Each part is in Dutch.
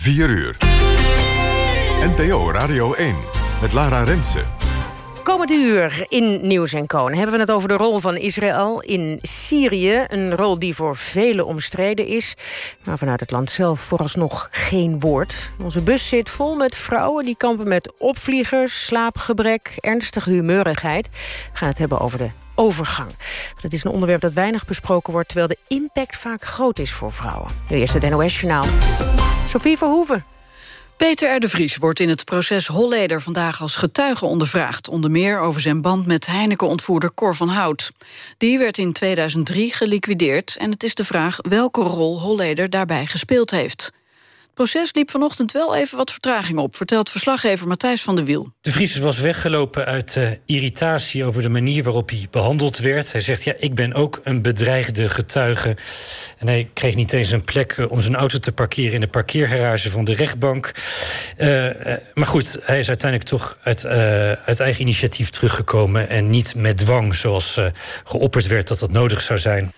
4 uur. NPO Radio 1 met Lara Rensen. Komend uur in Nieuws en Koon hebben we het over de rol van Israël in Syrië. Een rol die voor velen omstreden is, maar vanuit het land zelf vooralsnog geen woord. Onze bus zit vol met vrouwen die kampen met opvliegers, slaapgebrek, ernstige humeurigheid. We gaan het hebben over de overgang. Dat is een onderwerp dat weinig besproken wordt... terwijl de impact vaak groot is voor vrouwen. Nu eerst het NOS-journaal. Sophie Verhoeven. Peter R. de Vries wordt in het proces Holleder vandaag als getuige ondervraagd. Onder meer over zijn band met Heineken-ontvoerder Cor van Hout. Die werd in 2003 geliquideerd en het is de vraag welke rol Holleder daarbij gespeeld heeft proces liep vanochtend wel even wat vertraging op... vertelt verslaggever Matthijs van der Wiel. De Vries was weggelopen uit uh, irritatie over de manier waarop hij behandeld werd. Hij zegt, ja, ik ben ook een bedreigde getuige. En hij kreeg niet eens een plek uh, om zijn auto te parkeren... in de parkeergarage van de rechtbank. Uh, maar goed, hij is uiteindelijk toch uit, uit, eigen initiatief teruggekomen... en niet met dwang, zoals geopperd werd dat dat nodig zou zijn.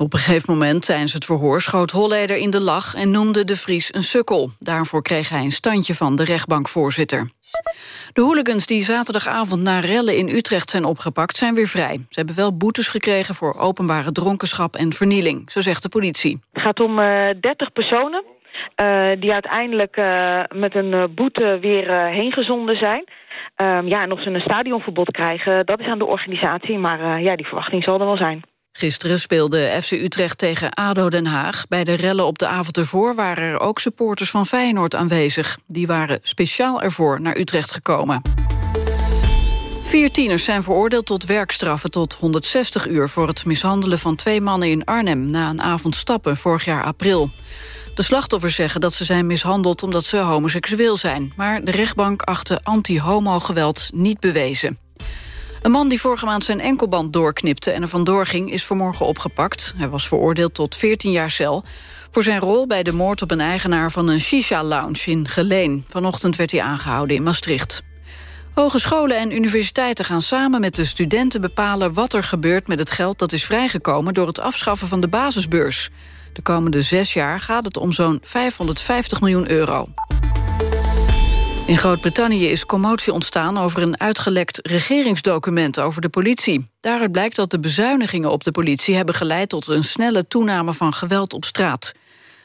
Op een gegeven moment tijdens het verhoor schoot Holleder in de lach... en noemde de Vries een sukkel. Daarvoor kreeg hij een standje van de rechtbankvoorzitter. De hooligans die zaterdagavond na rellen in Utrecht zijn opgepakt... zijn weer vrij. Ze hebben wel boetes gekregen voor openbare dronkenschap en vernieling. Zo zegt de politie. Het gaat om uh, 30 personen... Uh, die uiteindelijk uh, met een boete weer uh, heen gezonden zijn. Um, ja, en of ze een stadionverbod krijgen, dat is aan de organisatie. Maar ja, die verwachting zal er wel zijn. Gisteren speelde FC Utrecht tegen ADO Den Haag. Bij de rellen op de avond ervoor waren er ook supporters van Feyenoord aanwezig. Die waren speciaal ervoor naar Utrecht gekomen. Vier tieners zijn veroordeeld tot werkstraffen tot 160 uur... voor het mishandelen van twee mannen in Arnhem... na een avond stappen vorig jaar april. De slachtoffers zeggen dat ze zijn mishandeld omdat ze homoseksueel zijn. Maar de rechtbank achtte anti-homo-geweld niet bewezen. Een man die vorige maand zijn enkelband doorknipte en er vandoor ging... is vanmorgen opgepakt. Hij was veroordeeld tot 14 jaar cel... voor zijn rol bij de moord op een eigenaar van een shisha-lounge in Geleen. Vanochtend werd hij aangehouden in Maastricht. Hogescholen en universiteiten gaan samen met de studenten bepalen... wat er gebeurt met het geld dat is vrijgekomen... door het afschaffen van de basisbeurs. De komende zes jaar gaat het om zo'n 550 miljoen euro. In Groot-Brittannië is commotie ontstaan over een uitgelekt regeringsdocument over de politie. Daaruit blijkt dat de bezuinigingen op de politie hebben geleid tot een snelle toename van geweld op straat.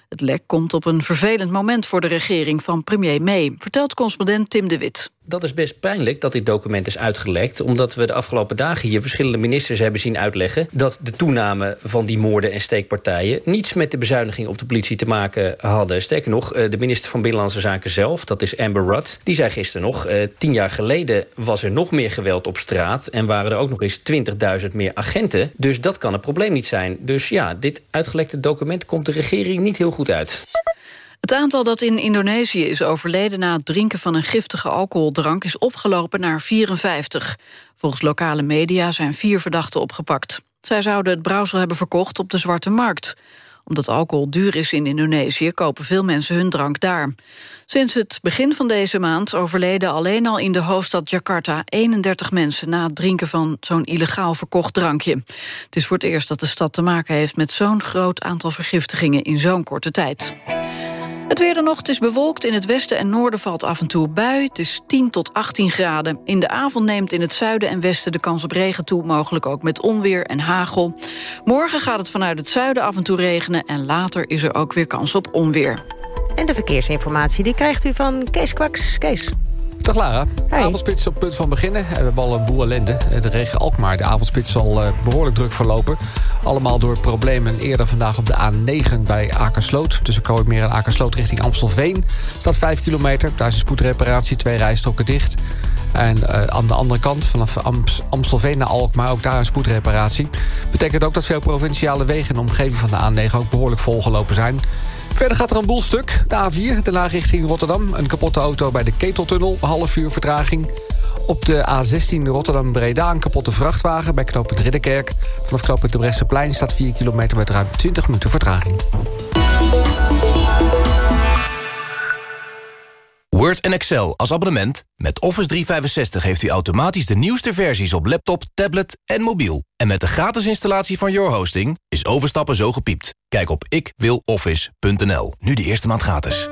Het lek komt op een vervelend moment voor de regering van premier May, vertelt correspondent Tim de Wit. Dat is best pijnlijk dat dit document is uitgelekt... omdat we de afgelopen dagen hier verschillende ministers hebben zien uitleggen... dat de toename van die moorden en steekpartijen... niets met de bezuiniging op de politie te maken hadden. Sterker nog, eh, de minister van Binnenlandse Zaken zelf, dat is Amber Rudd... die zei gisteren nog, eh, tien jaar geleden was er nog meer geweld op straat... en waren er ook nog eens 20.000 meer agenten. Dus dat kan het probleem niet zijn. Dus ja, dit uitgelekte document komt de regering niet heel goed uit. Het aantal dat in Indonesië is overleden na het drinken van een giftige alcoholdrank is opgelopen naar 54. Volgens lokale media zijn vier verdachten opgepakt. Zij zouden het brouwsel hebben verkocht op de zwarte markt. Omdat alcohol duur is in Indonesië kopen veel mensen hun drank daar. Sinds het begin van deze maand overleden alleen al in de hoofdstad Jakarta 31 mensen na het drinken van zo'n illegaal verkocht drankje. Het is voor het eerst dat de stad te maken heeft met zo'n groot aantal vergiftigingen in zo'n korte tijd. Het weer dan nog, het is bewolkt. In het westen en noorden valt af en toe bui. Het is 10 tot 18 graden. In de avond neemt in het zuiden en westen de kans op regen toe... mogelijk ook met onweer en hagel. Morgen gaat het vanuit het zuiden af en toe regenen... en later is er ook weer kans op onweer. En de verkeersinformatie die krijgt u van Kees Kwaks. Kees. Dag Lara. Avondspits op punt van beginnen. We hebben al een boel ellende. De regen Alkmaar. De avondspits zal eh, behoorlijk druk verlopen. Allemaal door problemen eerder vandaag op de A9 bij Akersloot. Tussen meer en Akersloot richting Amstelveen. Staat 5 kilometer. Daar is een spoedreparatie. Twee rijstroken dicht. En uh, aan de andere kant, vanaf Amstelveen naar Alkmaar, ook daar een spoedreparatie. Betekent ook dat veel provinciale wegen in de omgeving van de A9 ook behoorlijk volgelopen zijn. Verder gaat er een boel stuk. De A4, daarna richting Rotterdam. Een kapotte auto bij de Keteltunnel, half uur vertraging. Op de A16 Rotterdam-Breda een kapotte vrachtwagen bij knooppunt Ridderkerk. Vanaf knooppunt de Bresseplein staat 4 kilometer met ruim 20 minuten vertraging. Word en Excel als abonnement. Met Office 365 heeft u automatisch de nieuwste versies op laptop, tablet en mobiel. En met de gratis installatie van Your Hosting is overstappen zo gepiept. Kijk op ikwiloffice.nl. Nu de eerste maand gratis.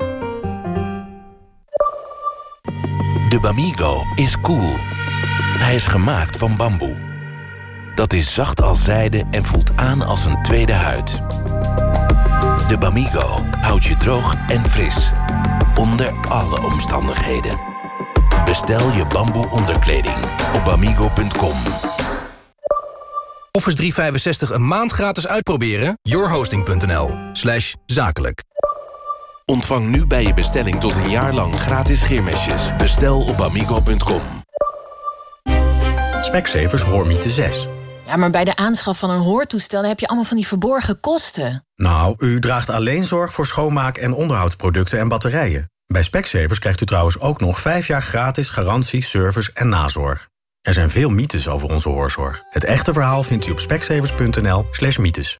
De Bamigo is cool. Hij is gemaakt van bamboe. Dat is zacht als zijde en voelt aan als een tweede huid. De Bamigo houdt je droog en fris. Onder alle omstandigheden. Bestel je bamboe onderkleding op bamigo.com. Office 365 een maand gratis uitproberen? yourhosting.nl slash zakelijk. Ontvang nu bij je bestelling tot een jaar lang gratis scheermesjes. Bestel op amigo.com. Specsavers Hoormiete 6. Ja, maar bij de aanschaf van een hoortoestel heb je allemaal van die verborgen kosten. Nou, u draagt alleen zorg voor schoonmaak- en onderhoudsproducten en batterijen. Bij Specsavers krijgt u trouwens ook nog 5 jaar gratis garantie, service en nazorg. Er zijn veel mythes over onze hoorzorg. Het echte verhaal vindt u op specsavers.nl slash mythes.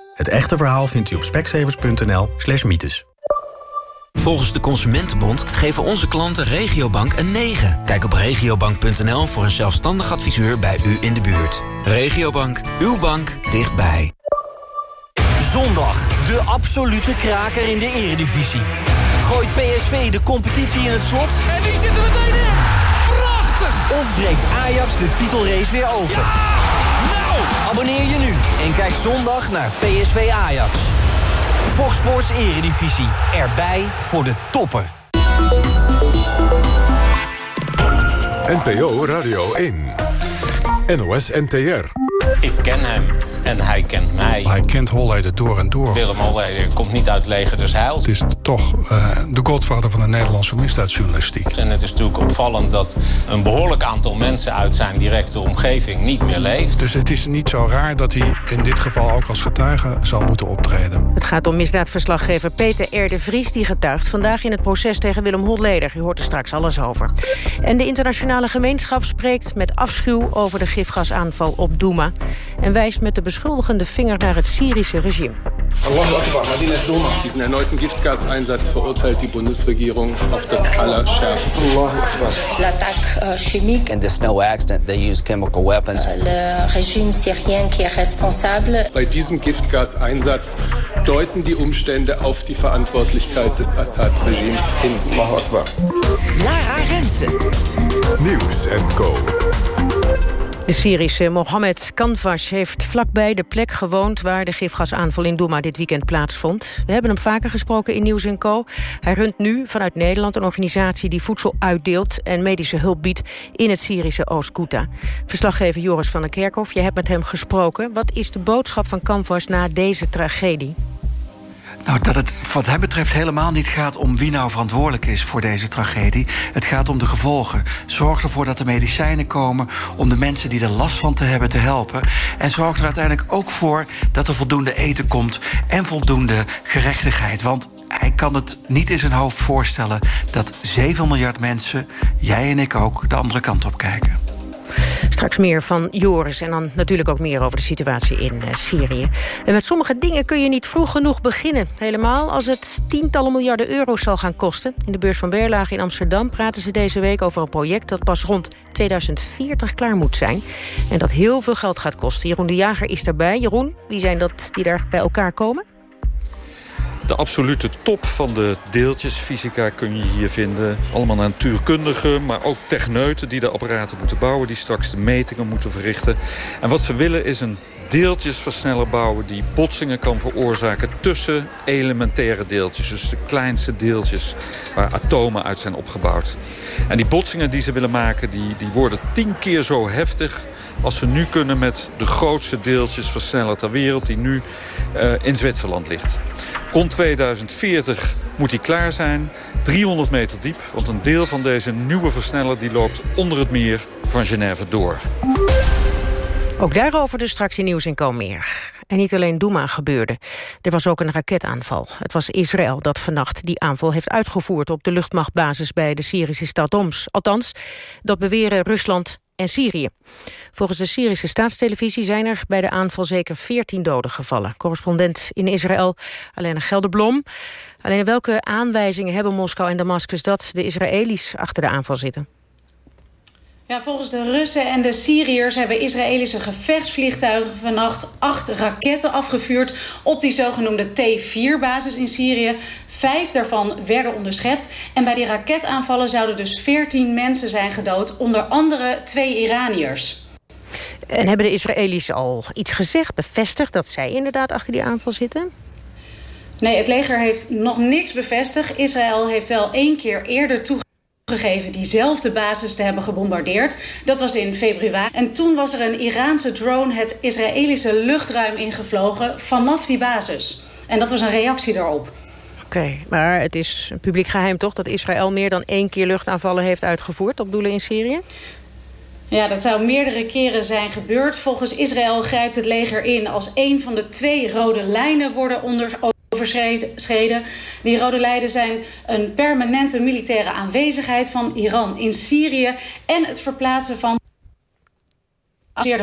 Het echte verhaal vindt u op specsavers.nl slash mythes. Volgens de Consumentenbond geven onze klanten Regiobank een 9. Kijk op regiobank.nl voor een zelfstandig adviseur bij u in de buurt. Regiobank, uw bank dichtbij. Zondag, de absolute kraker in de eredivisie. Gooit PSV de competitie in het slot? En die zitten meteen in! Prachtig! Of breekt Ajax de titelrace weer open? Abonneer je nu en kijk zondag naar PSV Ajax. Fox Sports Eredivisie. Erbij voor de toppen. NPO Radio 1. NOS NTR. Ik ken hem en hij kent mij. Hij kent Holleder door en door. Willem Holleder komt niet uit leger des Heils. Het is toch uh, de godvader van de Nederlandse misdaadjournalistiek. En het is natuurlijk opvallend dat een behoorlijk aantal mensen uit zijn directe omgeving niet meer leeft. Dus het is niet zo raar dat hij in dit geval ook als getuige zal moeten optreden. Het gaat om misdaadverslaggever Peter R. de Vries... die getuigt vandaag in het proces tegen Willem Holleder. U hoort er straks alles over. En de internationale gemeenschap spreekt met afschuw... over de gifgasaanval op Douma... en wijst met de beschuldigende vinger naar het Syrische regime. Diesen erneuten Giftgaseinsatz verurteilt die Bundesregierung auf das Allerschärfste. L'attaque chimique. In this no accident, they use chemical weapons. Le régime syrien qui est responsable. Bei diesem Giftgaseinsatz deuten die Umstände auf die Verantwortlichkeit des Assad-Regimes hin. Lara Rensen. Nieuws en Co. De Syrische Mohammed Kanvash heeft vlakbij de plek gewoond... waar de gifgasaanval in Douma dit weekend plaatsvond. We hebben hem vaker gesproken in Nieuws Co. Hij runt nu vanuit Nederland een organisatie die voedsel uitdeelt... en medische hulp biedt in het Syrische Oost-Ghouta. Verslaggever Joris van der Kerkhof, je hebt met hem gesproken. Wat is de boodschap van Kanvash na deze tragedie? Nou, dat het wat hem betreft helemaal niet gaat om wie nou verantwoordelijk is voor deze tragedie. Het gaat om de gevolgen. Zorg ervoor dat er medicijnen komen om de mensen die er last van te hebben te helpen. En zorg er uiteindelijk ook voor dat er voldoende eten komt en voldoende gerechtigheid. Want hij kan het niet in zijn hoofd voorstellen dat 7 miljard mensen, jij en ik ook, de andere kant op kijken. Straks meer van Joris en dan natuurlijk ook meer over de situatie in uh, Syrië. En met sommige dingen kun je niet vroeg genoeg beginnen. Helemaal als het tientallen miljarden euro's zal gaan kosten. In de beurs van Berlage in Amsterdam praten ze deze week over een project... dat pas rond 2040 klaar moet zijn. En dat heel veel geld gaat kosten. Jeroen de Jager is daarbij. Jeroen, wie zijn dat die daar bij elkaar komen? De absolute top van de deeltjesfysica kun je hier vinden. Allemaal natuurkundigen, maar ook techneuten die de apparaten moeten bouwen... die straks de metingen moeten verrichten. En wat ze willen is een deeltjesversneller bouwen... die botsingen kan veroorzaken tussen elementaire deeltjes. Dus de kleinste deeltjes waar atomen uit zijn opgebouwd. En die botsingen die ze willen maken, die, die worden tien keer zo heftig... als ze nu kunnen met de grootste deeltjesversneller ter wereld... die nu uh, in Zwitserland ligt. Rond 2040 moet die klaar zijn. 300 meter diep, want een deel van deze nieuwe versneller... die loopt onder het meer van Genève door. Ook daarover dus straks in Nieuws en meer. En niet alleen Douma gebeurde. Er was ook een raketaanval. Het was Israël dat vannacht die aanval heeft uitgevoerd... op de luchtmachtbasis bij de Syrische stad Oms. Althans, dat beweren Rusland en Syrië. Volgens de Syrische staatstelevisie zijn er bij de aanval zeker 14 doden gevallen. Correspondent in Israël, Alleen Gelderblom. Alleen welke aanwijzingen hebben Moskou en Damascus... dat de Israëli's achter de aanval zitten? Ja, volgens de Russen en de Syriërs hebben Israëlische gevechtsvliegtuigen vannacht acht raketten afgevuurd op die zogenoemde T-4-basis in Syrië. Vijf daarvan werden onderschept. En bij die raketaanvallen zouden dus veertien mensen zijn gedood, onder andere twee Iraniërs. En hebben de Israëli's al iets gezegd, bevestigd dat zij inderdaad achter die aanval zitten? Nee, het leger heeft nog niks bevestigd. Israël heeft wel één keer eerder toegegeven gegeven diezelfde basis te hebben gebombardeerd. Dat was in februari. En toen was er een Iraanse drone het Israëlische luchtruim ingevlogen vanaf die basis. En dat was een reactie daarop. Oké, maar het is een publiek geheim toch... dat Israël meer dan één keer luchtaanvallen heeft uitgevoerd op doelen in Syrië? Ja, dat zou meerdere keren zijn gebeurd. Volgens Israël grijpt het leger in als een van de twee rode lijnen worden onder overschreden. Die rode lijnen zijn een permanente militaire aanwezigheid van Iran in Syrië... en het verplaatsen van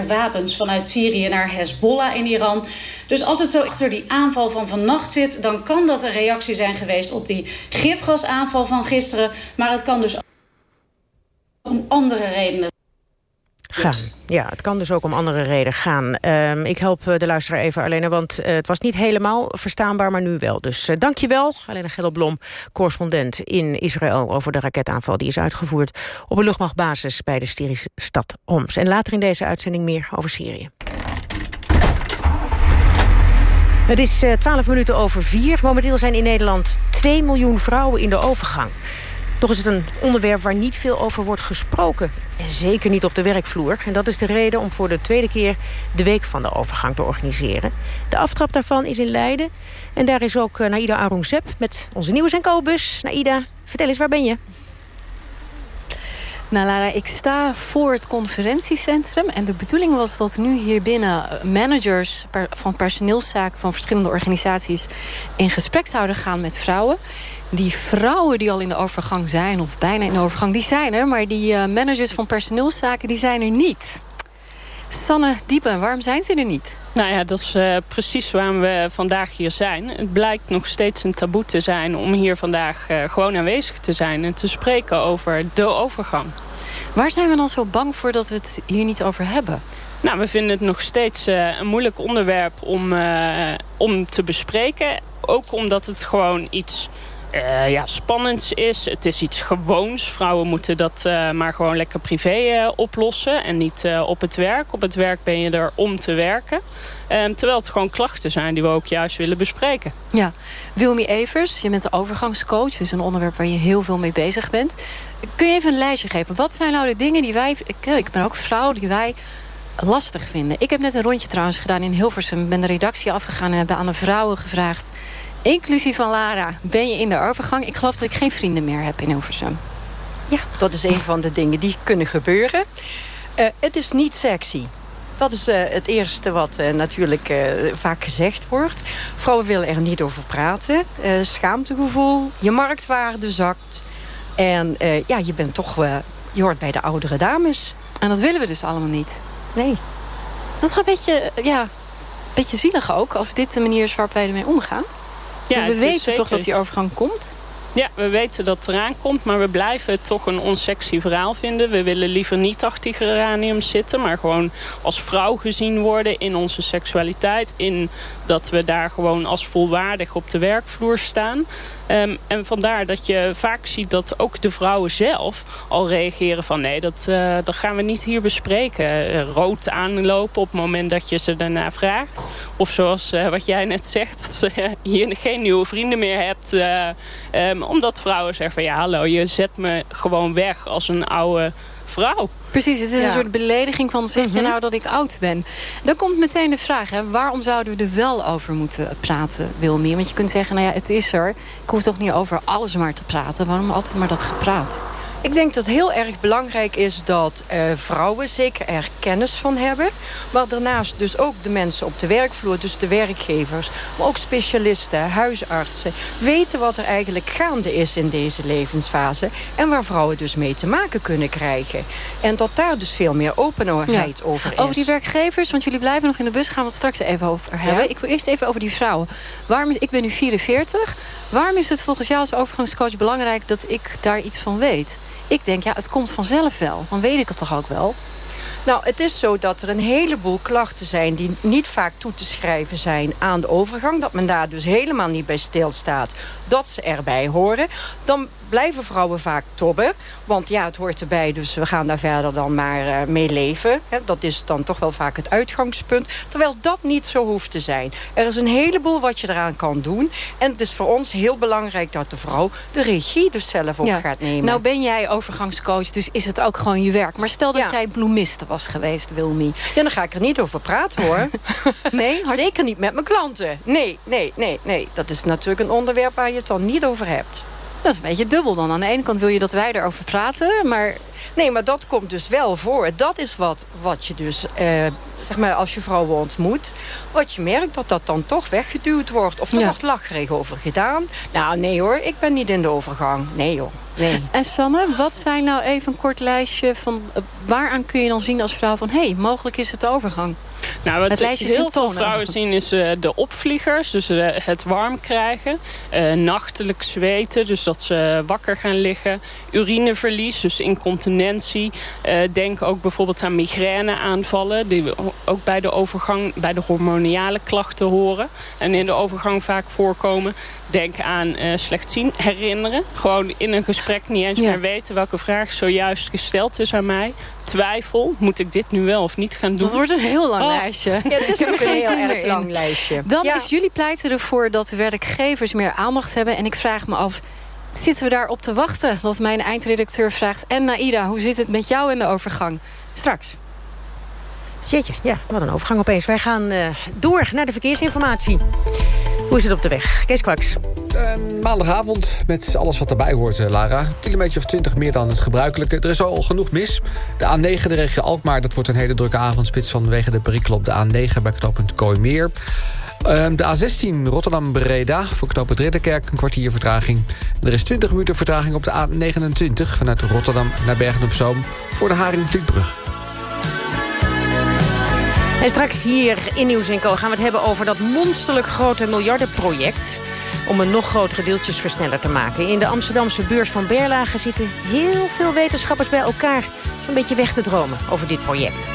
wapens vanuit Syrië naar Hezbollah in Iran. Dus als het zo achter die aanval van vannacht zit... dan kan dat een reactie zijn geweest op die gifgasaanval van gisteren. Maar het kan dus ook om andere redenen Ja, het kan dus ook om andere redenen gaan. Ehm, ik help eh, de luisteraar even, alleen, want uh, het was niet helemaal verstaanbaar, maar nu wel. Dus uh, dank je wel, Alena Gelderblom, correspondent in Israël... over de raketaanval die is uitgevoerd op een luchtmachtbasis... bij de Syrische stad Homs. En later in deze uitzending meer over Syrië. Het is twaalf minuten over vier. Momenteel zijn in Nederland 2 miljoen vrouwen in de overgang. Toch is het een onderwerp waar niet veel over wordt gesproken. En zeker niet op de werkvloer. En dat is de reden om voor de tweede keer de Week van de Overgang te organiseren. De aftrap daarvan is in Leiden. En daar is ook eh, Naida Arongsep met onze nieuwe Zenko-bus. Naida, vertel eens, waar ben je? Nou Lara, ik sta voor het conferentiecentrum. En de bedoeling was dat nu hier binnen managers van personeelszaken... van verschillende organisaties in gesprek zouden gaan met vrouwen die vrouwen die al in de overgang zijn... of bijna in de overgang, die zijn er. Maar die uh, managers van personeelszaken, die zijn er niet. Sanne Diepen, waarom zijn ze er niet? Nou ja, dat is uh, precies waarom we vandaag hier zijn. Het blijkt nog steeds een taboe te zijn om hier vandaag uh, gewoon aanwezig te zijn... en te spreken over de overgang. Waar zijn we dan zo bang voor dat we het hier niet over hebben? Nou, we vinden het nog steeds uh, een moeilijk onderwerp om, om te bespreken. Ook omdat het gewoon iets uh, ja, spannends is. Het is iets gewoons. Vrouwen moeten dat uh, maar gewoon lekker privé uh, oplossen. En niet op het werk. Op het werk ben je er om te werken. Um, terwijl het gewoon klachten zijn die we ook juist willen bespreken. Ja, Wilmy Evers, je bent een overgangscoach. Is een onderwerp waar je heel veel mee bezig bent. Kun je even een lijstje geven? Wat zijn nou de dingen die wij... Ik, ik ben ook vrouw, die wij lastig vinden. Ik heb net een rondje trouwens gedaan in Hilversum. Ben de redactie afgegaan en hebben aan de vrouwen gevraagd inclusief van Lara, ben je in de overgang. Ik geloof dat ik geen vrienden meer heb in Hilversum. Ja, dat is een van de dingen die kunnen gebeuren. Uh, het is niet sexy. Dat is uh, het eerste wat uh, natuurlijk vaak gezegd wordt. Vrouwen willen er niet over praten. schaamtegevoel, je marktwaarde zakt. En ja, je bent toch, je hoort bij de oudere dames. En dat willen we dus allemaal niet. Nee. Dat is toch een beetje, ja, een beetje zielig ook... als dit de manier is waarop wij ermee omgaan? Ja, we weten toch dat die overgang komt? Ja, we weten dat het eraan komt, maar we blijven het toch een onsexy verhaal vinden. We willen liever niet achter geranium zitten, maar gewoon als vrouw gezien worden in onze seksualiteit. In dat we daar gewoon als volwaardig op de werkvloer staan. Um, en vandaar dat je vaak ziet dat ook de vrouwen zelf al reageren van... nee, dat, uh, dat gaan we niet hier bespreken. Uh, rood aanlopen op het moment dat je ze daarna vraagt. Of zoals uh, wat jij net zegt, dat je geen nieuwe vrienden meer hebt. Um, omdat vrouwen zeggen van ja, hallo, je zet me gewoon weg als een oude vrouw. Precies, het is een soort belediging van zeg je mhm. nou dat ik oud ben. Dan komt meteen de vraag, hè, waarom zouden we er wel over moeten praten, Wilmie? Want je kunt zeggen, nou ja, het is er. Ik hoef toch niet over alles maar te praten. Waarom altijd maar dat gepraat? Ik denk dat het heel erg belangrijk is dat uh, vrouwen zeker er kennis van hebben. Maar daarnaast dus ook de mensen op de werkvloer, dus de werkgevers... maar ook specialisten, huisartsen... weten wat er eigenlijk gaande is in deze levensfase... en waar vrouwen dus mee te maken kunnen krijgen. En dat daar dus veel meer openheid over is. Over die werkgevers, want jullie blijven nog in de bus... gaan we het straks even over hebben. Ja? Ik wil eerst even over die vrouwen. Waarom, ik ben nu 44. Waarom is het volgens jou als overgangscoach belangrijk... dat ik daar iets van weet? Ik denk, ja, het komt vanzelf wel. Dan weet ik het toch ook wel? Nou, het is zo dat er een heleboel klachten zijn... die niet vaak toe te schrijven zijn aan de overgang. Dat men daar dus helemaal niet bij stilstaat dat ze erbij horen. Dan blijven vrouwen vaak tobben. Want ja, het hoort erbij, dus we gaan daar verder dan maar uh, mee leven. dat is dan toch wel vaak het uitgangspunt. Terwijl dat niet zo hoeft te zijn. Er is een heleboel wat je eraan kan doen. En het is voor ons heel belangrijk dat de vrouw de regie dus zelf ook gaat nemen. Nou ben jij overgangscoach, dus is het ook gewoon je werk. Maar stel dat jij bloemiste was geweest, Wilmy. Ja, dan ga ik er niet over praten hoor. nee? Zeker niet met mijn klanten. Nee, nee, nee, nee. Dat is natuurlijk een onderwerp waar je het dan niet over hebt. Dat is een beetje dubbel dan. Aan de ene kant wil je dat wij erover praten, maar... Nee, maar dat komt dus wel voor. Dat is wat, wat je dus, eh, zeg maar, als je vrouwen ontmoet... wat je merkt dat dat dan toch weggeduwd wordt. Of er wordt lachrig over gedaan. Nou, nee hoor, ik ben niet in de overgang. Nee hoor. Nee. En Sanne, wat zijn nou even een kort lijstje van... Uh, waaraan kun je dan zien als vrouw van... hé, hey, mogelijk is het de overgang? Nou, wat het heel veel vrouwen zien is uh, de opvliegers. Dus uh, het warm krijgen. Uh, nachtelijk zweten, dus dat ze wakker gaan liggen. Urineverlies, dus incontinentie. denk ook bijvoorbeeld aan migraineaanvallen. Die ook bij de overgang, bij de hormoniale klachten horen. En in de overgang vaak voorkomen. Denk aan slecht zien, herinneren. Gewoon in een gesprek niet eens meer weten welke vraag zojuist gesteld is aan mij twijfel. Moet ik dit nu wel of niet gaan doen? Dat wordt een heel lang oh. lijstje. Ja, het is ook een heel erg lang lijstje. Dan is jullie pleiten ervoor dat werkgevers meer aandacht hebben. En ik vraag me af, zitten we daar op te wachten? Dat mijn eindredacteur vraagt. En Naida, hoe zit het met jou in de overgang? Straks. Jeetje, ja, wat een overgang opeens. Wij gaan uh, door naar de verkeersinformatie. Hoe is het op de weg? Kees Kwaks. Uh, maandagavond met alles wat erbij hoort, uh, Lara. Kilometer of 20 meer dan het gebruikelijke. Er is al genoeg mis. De A9, de regio Alkmaar, dat wordt een hele drukke avondspits... vanwege de perikel op de A9 bij knooppunt Kooimeer. Uh, de A16 Rotterdam-Breda voor knooppunt Ridderkerk een kwartier vertraging. Er is 20 minuten vertraging op de A29 vanuit Rotterdam naar Bergen-op-Zoom... voor de Haringvlietbrug. Straks hier in Nieuws Co gaan we het hebben over dat monsterlijk grote miljardenproject om een nog grotere deeltjesversneller te maken. In de Amsterdamse beurs van Berlage zitten heel veel wetenschappers bij elkaar... zo'n beetje weg te dromen over dit project.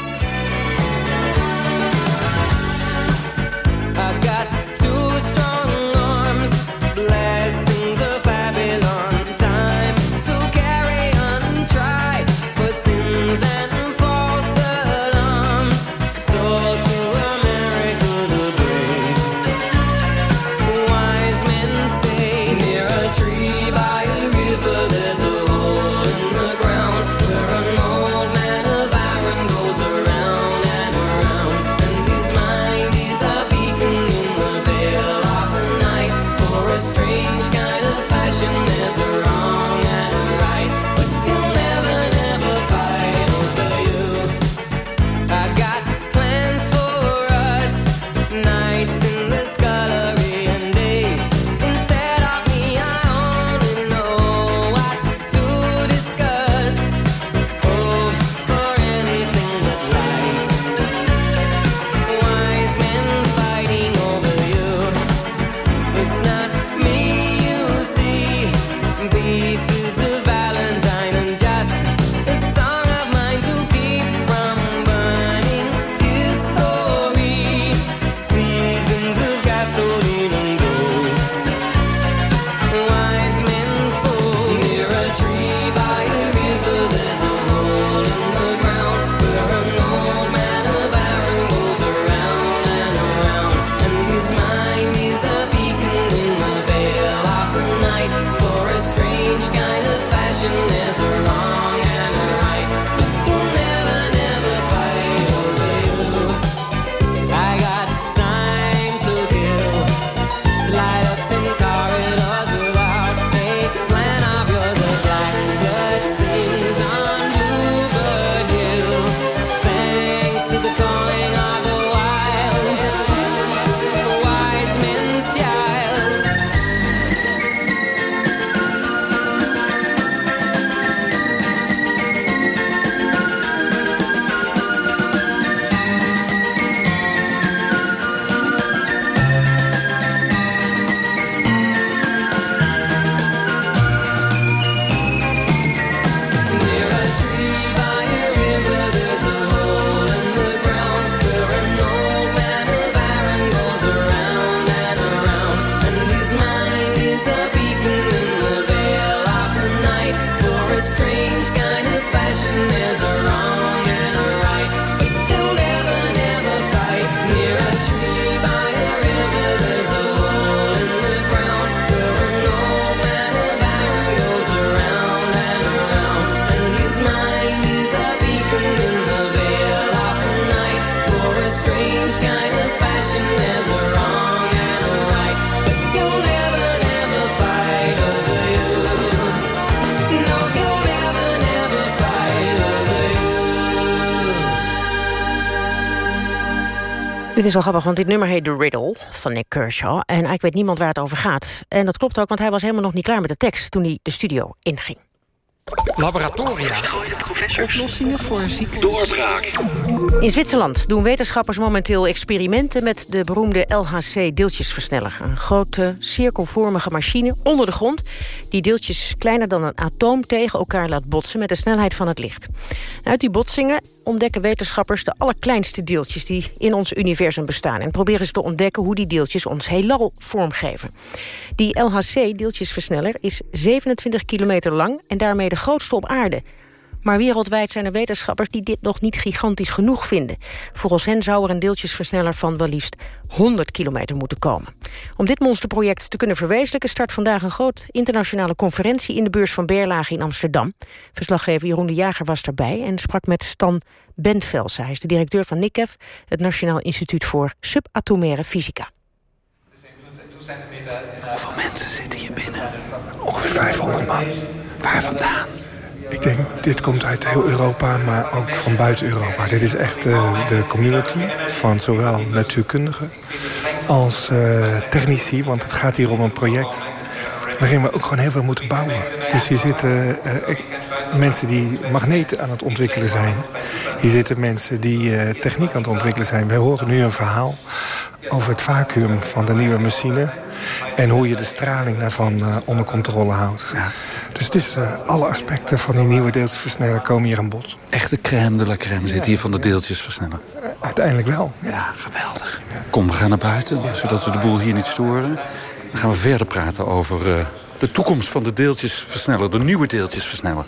Dit is wel grappig, want dit nummer heet The Riddle van Nick Kershaw. En eigenlijk weet niemand waar het over gaat. En dat klopt ook, want hij was helemaal nog niet klaar met de tekst... toen hij de studio inging. Laboratoria. Oplossingen voor ziektes. Doorbraak. In Zwitserland doen wetenschappers momenteel experimenten... met de beroemde LHC-deeltjesversneller. Een grote, cirkelvormige machine onder de grond... die deeltjes kleiner dan een atoom tegen elkaar laat botsen... met de snelheid van het licht. Uit die botsingen ontdekken wetenschappers de allerkleinste deeltjes... die in ons universum bestaan. En proberen ze te ontdekken hoe die deeltjes ons heelal vormgeven. Die LHC-deeltjesversneller is 27 kilometer lang... en daarmee de grootste op aarde. Maar wereldwijd zijn er wetenschappers die dit nog niet gigantisch genoeg vinden. Volgens hen zou er een deeltjesversneller van wel liefst 100 kilometer moeten komen. Om dit monsterproject te kunnen verwezenlijken... start vandaag een groot internationale conferentie... in de beurs van Berlage in Amsterdam. Verslaggever Jeroen de Jager was daarbij en sprak met Stan Bentvels. Hij is de directeur van NICEF, het Nationaal Instituut voor Subatomaire Fysica. Hoeveel mensen zitten hier binnen? Ongeveer 500 man. Waar vandaan? Ik denk, dit komt uit heel Europa, maar ook van buiten Europa. Dit is echt uh, de community van zowel natuurkundigen als uh, technici. Want het gaat hier om een project waarin we ook gewoon heel veel moeten bouwen. Dus hier zitten uh, mensen die magneten aan het ontwikkelen zijn. Hier zitten mensen die techniek aan het ontwikkelen zijn. Wij horen nu een verhaal over het vacuüm van de nieuwe machine... en hoe je de straling daarvan onder controle houdt. Dus het is, uh, alle aspecten van die nieuwe deeltjesversneller komen hier aan bod. Echte crème de la crème zit hier van de deeltjesversneller. Uh, uiteindelijk wel. Ja, geweldig. Ja. Kom, we gaan naar buiten, zodat we de boel hier niet storen. Dan gaan we verder praten over de toekomst van de deeltjesversneller. De nieuwe deeltjesversneller.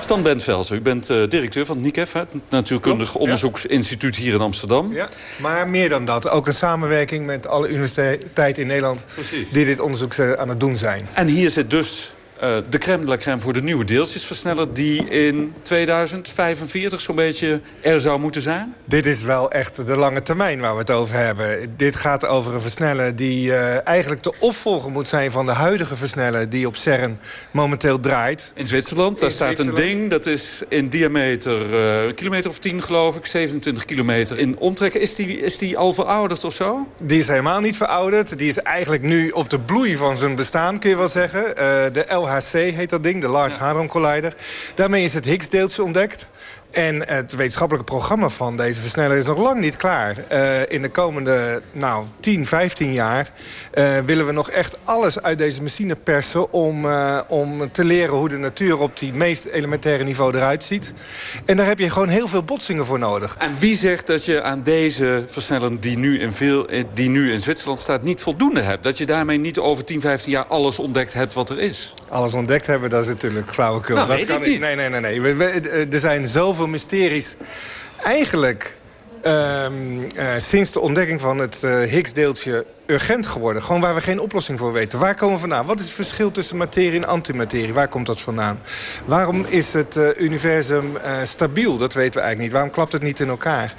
Stan Bentvels, u bent uh, directeur van het NICEF, het Natuurkundig Onderzoeksinstituut hier in Amsterdam. Ja, maar meer dan dat. Ook een samenwerking met alle universiteiten in Nederland... Precies. die dit onderzoek aan het doen zijn. En hier zit dus uh, de crème de la crème voor de nieuwe deeltjesversneller... die in 2045 zo'n beetje er zou moeten zijn? Dit is wel echt de lange termijn waar we het over hebben. Dit gaat over een versneller die uh, eigenlijk de opvolger moet zijn... van de huidige versneller die op CERN momenteel draait. In Zwitserland, daar in staat Zwitserland. een ding... dat is in diameter uh, een kilometer of 10 geloof ik, 27 kilometer in omtrekken. Is die, is die al verouderd of zo? Die is helemaal niet verouderd. Die is eigenlijk nu op de bloei van zijn bestaan, kun je wel zeggen. de LH LHC heet dat ding, de Large Hadron Collider. Daarmee is het Higgs-deeltje ontdekt. En het wetenschappelijke programma van deze versneller is nog lang niet klaar. Uh, in de komende nou, 10, 15 jaar uh, willen we nog echt alles uit deze machine persen... Om, uh, om te leren hoe de natuur op die meest elementaire niveau eruit ziet. En daar heb je gewoon heel veel botsingen voor nodig. En wie zegt dat je aan deze versneller die nu in, veel, die nu in Zwitserland staat niet voldoende hebt? Dat je daarmee niet over 10, 15 jaar alles ontdekt hebt wat er is? Alles ontdekt hebben, dat is natuurlijk flauwekul. Nou, dat kan niet. Nee, nee, nee. nee. We, we, er zijn zoveel mysteries. Eigenlijk um, uh, sinds de ontdekking van het uh, Higgs-deeltje urgent geworden. Gewoon waar we geen oplossing voor weten. Waar komen we vandaan? Wat is het verschil tussen materie en antimaterie? Waar komt dat vandaan? Waarom is het uh, universum stabiel? Dat weten we eigenlijk niet. Waarom klapt het niet in elkaar?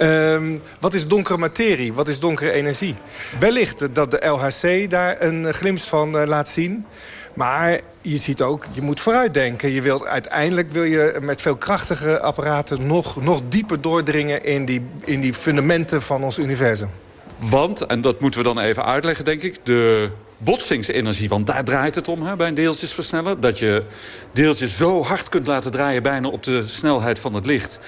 Um, wat is donkere materie? Wat is donkere energie? Wellicht dat de LHC daar een glimp van laat zien. Maar je ziet ook, je moet vooruitdenken. Je wilt, uiteindelijk wil je met veel krachtige apparaten... nog, nog dieper doordringen in die, in die fundamenten van ons universum. Want, en dat moeten we dan even uitleggen, denk ik... de botsingsenergie, want daar draait het om hè, bij een deeltjesversneller. Dat je deeltjes zo hard kunt laten draaien... bijna op de snelheid van het licht.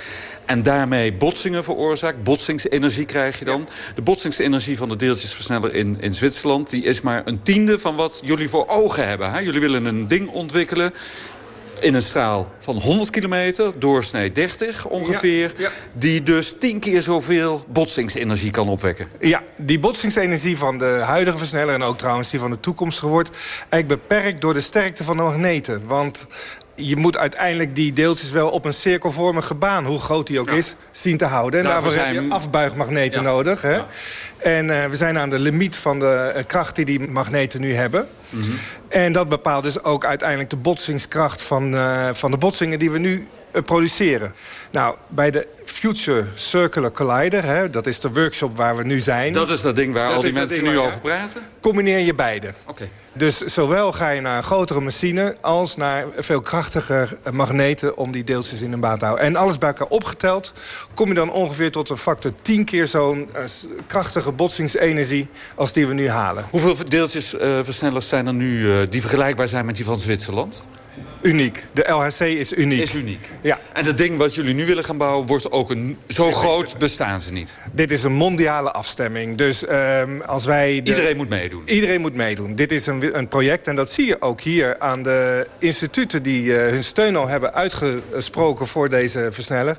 En daarmee botsingen veroorzaakt. Botsingsenergie krijg je dan. De botsingsenergie van de deeltjesversneller in, in Zwitserland... die is maar een tiende van wat jullie voor ogen hebben. Hè? Jullie willen een ding ontwikkelen in een straal van 100 kilometer, doorsnee 30 ongeveer... Ja, ja. die dus tien keer zoveel botsingsenergie kan opwekken. Ja, die botsingsenergie van de huidige versneller... en ook trouwens die van de toekomstige wordt... eigenlijk beperkt door de sterkte van de magneten. Want je moet uiteindelijk die deeltjes wel op een cirkelvormige baan... hoe groot die ook ja. is, zien te houden. En Nou, daarvoor zijn- heb je afbuigmagneten nodig. Hè? En eh, we zijn aan de limiet van de eh, kracht die die magneten nu hebben. En dat bepaalt dus ook uiteindelijk de botsingskracht van, eh, van de botsingen die we nu produceren. Nou, bij de Future Circular Collider, hè, dat is de workshop waar we nu zijn. Dat is dat ding waar Dat al die mensen nu waar- over praten? Combineer je beide. Oké. Dus zowel ga je naar een grotere machine... als naar veel krachtiger magneten om die deeltjes in een baan te houden. En alles bij elkaar opgeteld kom je dan ongeveer tot een factor 10 keer zo'n uh, krachtige botsingsenergie... als die we nu halen. Hoeveel deeltjesversnellers uh, zijn er nu uh, die vergelijkbaar zijn met die van Zwitserland? Uniek. De LHC is uniek. Is uniek. Ja. En dat ding wat jullie nu willen gaan bouwen... wordt ook een, zo groot bestaan ze niet? Dit is een mondiale afstemming. Dus um, als wij... De... Iedereen moet meedoen? Iedereen moet meedoen. Dit is een, een project, en dat zie je ook hier... aan de instituten die uh, hun steun al hebben uitgesproken... voor deze versneller.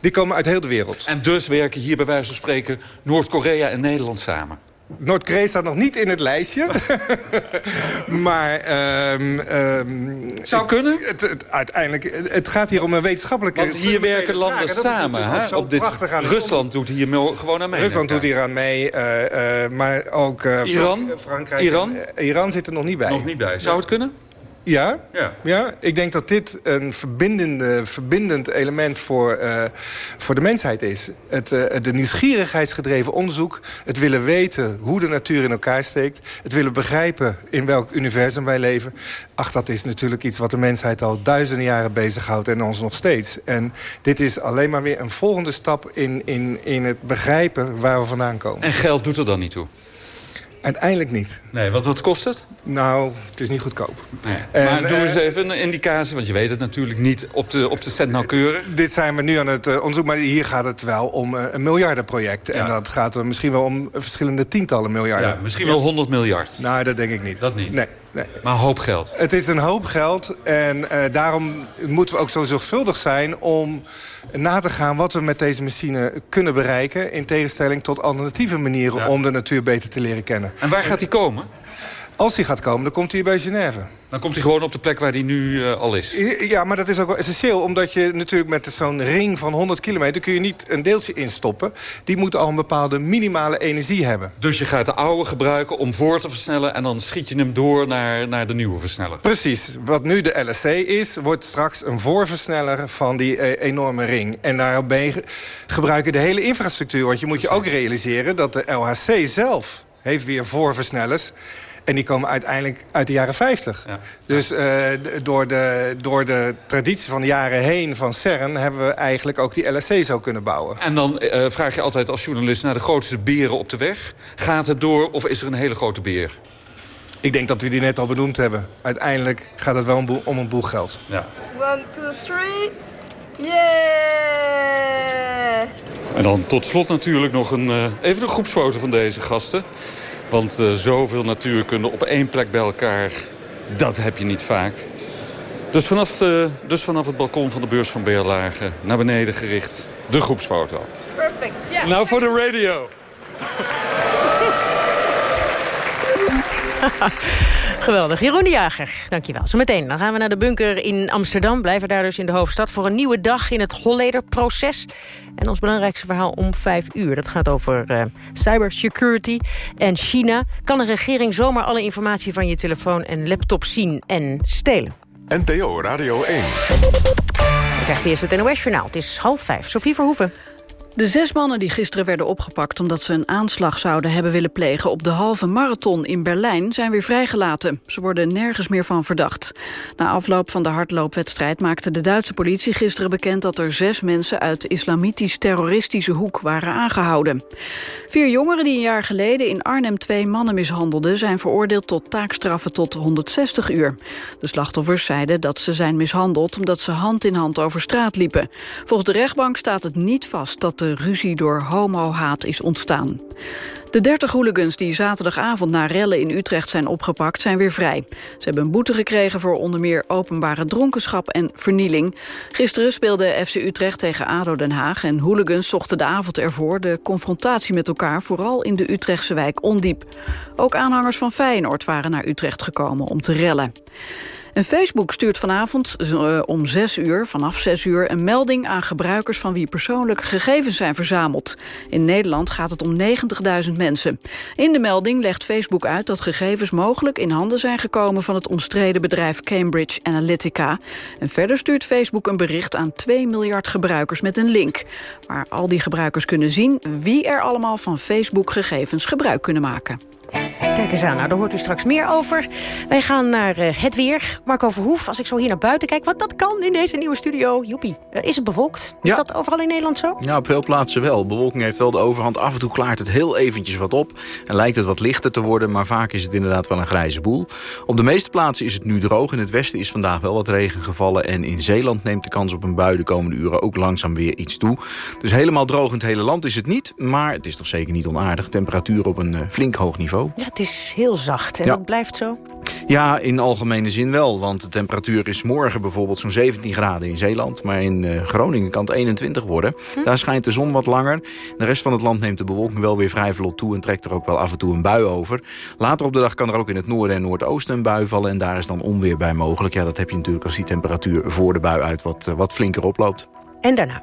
Die komen uit heel de wereld. En dus werken hier bij wijze van spreken... Noord-Korea en Nederland samen? Noord-Korea staat nog niet in het lijstje. maar... Um, um, Zou kunnen? Het, het, uiteindelijk, het gaat hier om een wetenschappelijke... Want hier werken landen samen. Hè? Op dit, Rusland doet hier gewoon aan mee. Rusland doet hier aan mee. Uh, uh, maar ook uh, Iran? Frankrijk. Iran? Iran zit er nog niet bij. Nog niet bij. Zou het kunnen? Ja, ja. ja, ik denk dat dit een verbindende, verbindend element voor, uh, voor de mensheid is. Het uh, de nieuwsgierigheidsgedreven onderzoek. Het willen weten hoe de natuur in elkaar steekt. Het willen begrijpen in welk universum wij leven. Ach, dat is natuurlijk iets wat de mensheid al duizenden jaren bezighoudt en ons nog steeds. En dit is alleen maar weer een volgende stap in, in, in het begrijpen waar we vandaan komen. En geld doet er dan niet toe? Uiteindelijk niet. Nee, wat, wat kost het? Nou, het is niet goedkoop. Nee. En, maar doe eens even een indicatie, want je weet het natuurlijk niet op de, op de cent nauwkeurig. Dit zijn we nu aan het uh, onderzoek, maar hier gaat het wel om een miljardenproject. Ja. En dat gaat er misschien wel om verschillende tientallen miljarden. Ja, misschien wel 100 miljard. Nou, dat denk ik niet. Dat niet? Nee. Nee. Maar een hoop geld. Het is een hoop geld en uh, daarom moeten we ook zo zorgvuldig zijn... om na te gaan wat we met deze machine kunnen bereiken... in tegenstelling tot alternatieve manieren ja. om de natuur beter te leren kennen. En waar gaat die komen? Als hij gaat komen, dan komt hij bij Genève. Dan komt hij gewoon op de plek waar hij nu uh, al is. Ja, maar dat is ook wel essentieel. Omdat je natuurlijk met zo'n ring van 100 kilometer... kun je niet een deeltje instoppen. Die moet al een bepaalde minimale energie hebben. Dus je gaat de oude gebruiken om voor te versnellen... en dan schiet je hem door naar, naar de nieuwe versneller. Precies. Wat nu de LSC is, wordt straks een voorversneller van die uh, enorme ring. En daarbij gebruiken de hele infrastructuur. Want je moet je ook realiseren dat de LHC zelf heeft weer voorversnellers... En die komen uiteindelijk uit de jaren 50. Ja. Dus uh, door, de, door de traditie van de jaren heen van CERN... hebben we eigenlijk ook die LSC zo kunnen bouwen. En dan uh, vraag je altijd als journalist naar de grootste beren op de weg. Gaat het door of is er een hele grote beer? Ik denk dat we die net al benoemd hebben. Uiteindelijk gaat het wel om, boel, om een boel geld. Ja. One, two, three. Yeah! En dan tot slot natuurlijk nog een, uh, even een groepsfoto van deze gasten. Want uh, zoveel natuurkunde op één plek bij elkaar, dat heb je niet vaak. Dus vanaf, de, dus vanaf het balkon van de beurs van Beerlage naar beneden gericht de groepsfoto. Perfect, ja. Yeah. Nou voor de radio. Geweldig. Jeroen de Jager, dankjewel. Zometeen dan gaan we naar de bunker in Amsterdam. Blijven daar dus in de hoofdstad voor een nieuwe dag in het Holleder-proces. En ons belangrijkste verhaal om vijf uur. Dat gaat over uh, cybersecurity en China. Kan een regering zomaar alle informatie van je telefoon en laptop zien en stelen? NPO Radio 1. Dan krijgt eerst het NOS-journaal. Het is half vijf. Sophie Verhoeven. De zes mannen die gisteren werden opgepakt omdat ze een aanslag zouden hebben willen plegen op de halve marathon in Berlijn zijn weer vrijgelaten. Ze worden nergens meer van verdacht. Na afloop van de hardloopwedstrijd maakte de Duitse politie gisteren bekend dat er zes mensen uit islamitisch-terroristische hoek waren aangehouden. Vier jongeren die een jaar geleden in Arnhem twee mannen mishandelden zijn veroordeeld tot taakstraffen tot 160 uur. De slachtoffers zeiden dat ze zijn mishandeld omdat ze hand in hand over straat liepen. Volgens de rechtbank staat het niet vast dat de ruzie door homohaat is ontstaan. De 30 hooligans die zaterdagavond na rellen in Utrecht zijn opgepakt zijn weer vrij. Ze hebben een boete gekregen voor onder meer openbare dronkenschap en vernieling. Gisteren speelde FC Utrecht tegen ADO Den Haag en hooligans zochten de avond ervoor de confrontatie met elkaar vooral in de Utrechtse wijk Ondiep. Ook aanhangers van Feyenoord waren naar Utrecht gekomen om te rellen. En Facebook stuurt vanavond uh, om 6 uur, vanaf 6 uur, een melding aan gebruikers van wie persoonlijke gegevens zijn verzameld. In Nederland gaat het om 90.000 mensen. In de melding legt Facebook uit dat gegevens mogelijk in handen zijn gekomen van het omstreden bedrijf Cambridge Analytica. En verder stuurt Facebook een bericht aan 2 miljard gebruikers met een link. Waar al die gebruikers kunnen zien wie er allemaal van Facebook gegevens gebruik kunnen maken. Kijk eens aan, nou, daar hoort u straks meer over. Wij gaan naar uh, het weer. Marco Verhoef, als ik zo hier naar buiten kijk... wat dat kan in deze nieuwe studio. Joepie, uh, is het bewolkt? Is Ja. dat overal in Nederland zo? Ja, op veel plaatsen wel. Bewolking heeft wel de overhand. Af en toe klaart het heel eventjes wat op. En lijkt het wat lichter te worden, maar vaak is het inderdaad wel een grijze boel. Op de meeste plaatsen is het nu droog. In het westen is vandaag wel wat regen gevallen. En in Zeeland neemt de kans op een bui de komende uren ook langzaam weer iets toe. Dus helemaal droog in het hele land is het niet. Maar het is toch zeker niet onaardig. Temperatuur op een eh, flink hoog niveau. Ja, het is heel zacht en Ja. dat blijft zo. Ja, in algemene zin wel. Want de temperatuur is morgen bijvoorbeeld zo'n 17 graden in Zeeland. Maar in eh, Groningen kan het 21 worden. Daar schijnt de zon wat langer. De rest van het land neemt de bewolking wel weer vrij vlot toe... en trekt er ook wel af en toe een bui over. Later op de dag kan er ook in het noorden en noordoosten een bui vallen... en daar is dan onweer bij mogelijk. Ja, dat heb je natuurlijk als die temperatuur voor de bui uit wat, eh, wat flinker oploopt. En daarna?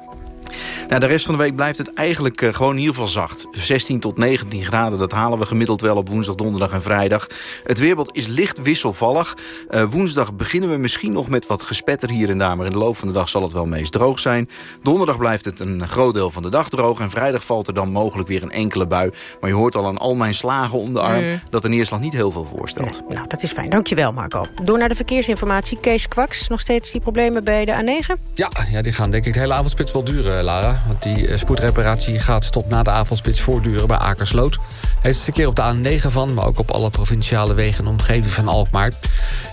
Nou, de rest van de week blijft het eigenlijk eh, gewoon in ieder geval zacht. 16 tot 19 graden, dat halen we gemiddeld wel op woensdag, donderdag en vrijdag. Het weerbeeld is licht wisselvallig. Eh, woensdag beginnen we misschien nog met wat gespetter hier en daar... maar in de loop van de dag zal het wel meest droog zijn. Donderdag blijft het een groot deel van de dag droog... en vrijdag valt er dan mogelijk weer een enkele bui. Maar je hoort al aan al mijn slagen om de arm... Mm. dat de neerslag niet heel veel voorstelt. Nou, dat is fijn. Dankjewel, Marco. Door naar de verkeersinformatie. Kees Kwaks, nog steeds die problemen bij de A9? Ja, ja, die gaan denk ik de hele avondspits wel duren, Lara. Want die eh, spoedreparatie gaat tot na de avondspits voortduren bij Akersloot. Heeft het verkeer op de A9 van, maar ook op alle provinciale wegen... de omgeving van Alkmaar.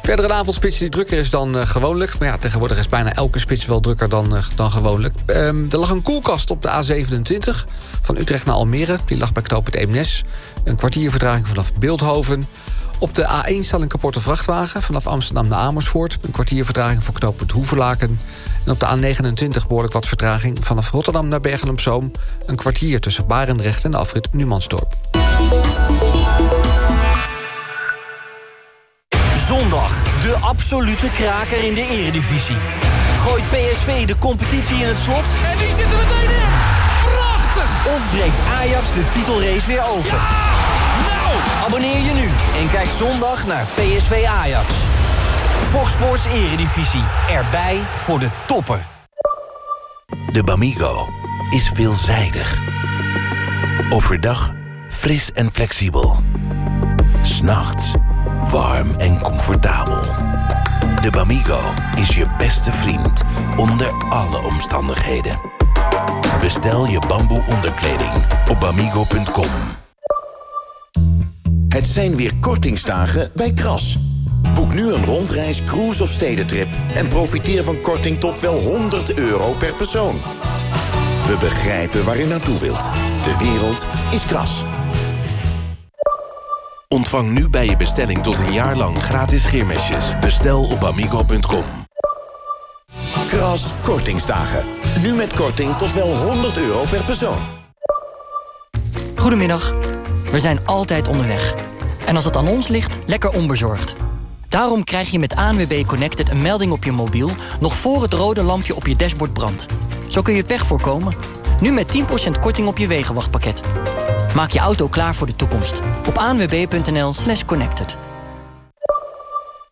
Verder een avondspits die drukker is dan eh, gewoonlijk. Maar ja, tegenwoordig is bijna elke spits wel drukker dan, eh, dan gewoonlijk. Ehm, er lag een koelkast op de A27 van Utrecht naar Almere. Die lag bij knooppunt Eemnes. Een kwartier vertraging vanaf Beeldhoven. Op de A1 staat een kapotte vrachtwagen vanaf Amsterdam naar Amersfoort. Een kwartier vertraging voor knooppunt Hoevelaken. En op de A29 behoorlijk wat vertraging vanaf Rotterdam naar Bergen-op-Zoom. Een kwartier tussen Barendrecht en de afrit Numansdorp. Zondag, de absolute kraker in de eredivisie. Gooit PSV de competitie in het slot? En die zitten meteen in. Prachtig. Of breekt Ajax de titelrace weer open? Abonneer je nu en kijk zondag naar PSV Ajax. Fox Sports Eredivisie. Erbij voor de toppen. De Bamigo is veelzijdig. Overdag fris en flexibel. S'nachts warm en comfortabel. De Bamigo is je beste vriend onder alle omstandigheden. Bestel je bamboe onderkleding op bamigo.com. Het zijn weer kortingsdagen bij Kras. Boek nu een rondreis, cruise of stedentrip... en profiteer van korting tot wel 100 euro per persoon. We begrijpen waar u naartoe wilt. De wereld is Kras. Ontvang nu bij je bestelling tot een jaar lang gratis scheermesjes. Bestel op amigo.com. Kras kortingsdagen. Nu met korting tot wel 100 euro per persoon. Goedemiddag. We zijn altijd onderweg. En als het aan ons ligt, lekker onbezorgd. Daarom krijg je met ANWB Connected een melding op je mobiel... nog voor het rode lampje op je dashboard brandt. Zo kun je pech voorkomen. Nu met 10% korting op je wegenwachtpakket. Maak je auto klaar voor de toekomst. Op anwb.nl slash connected.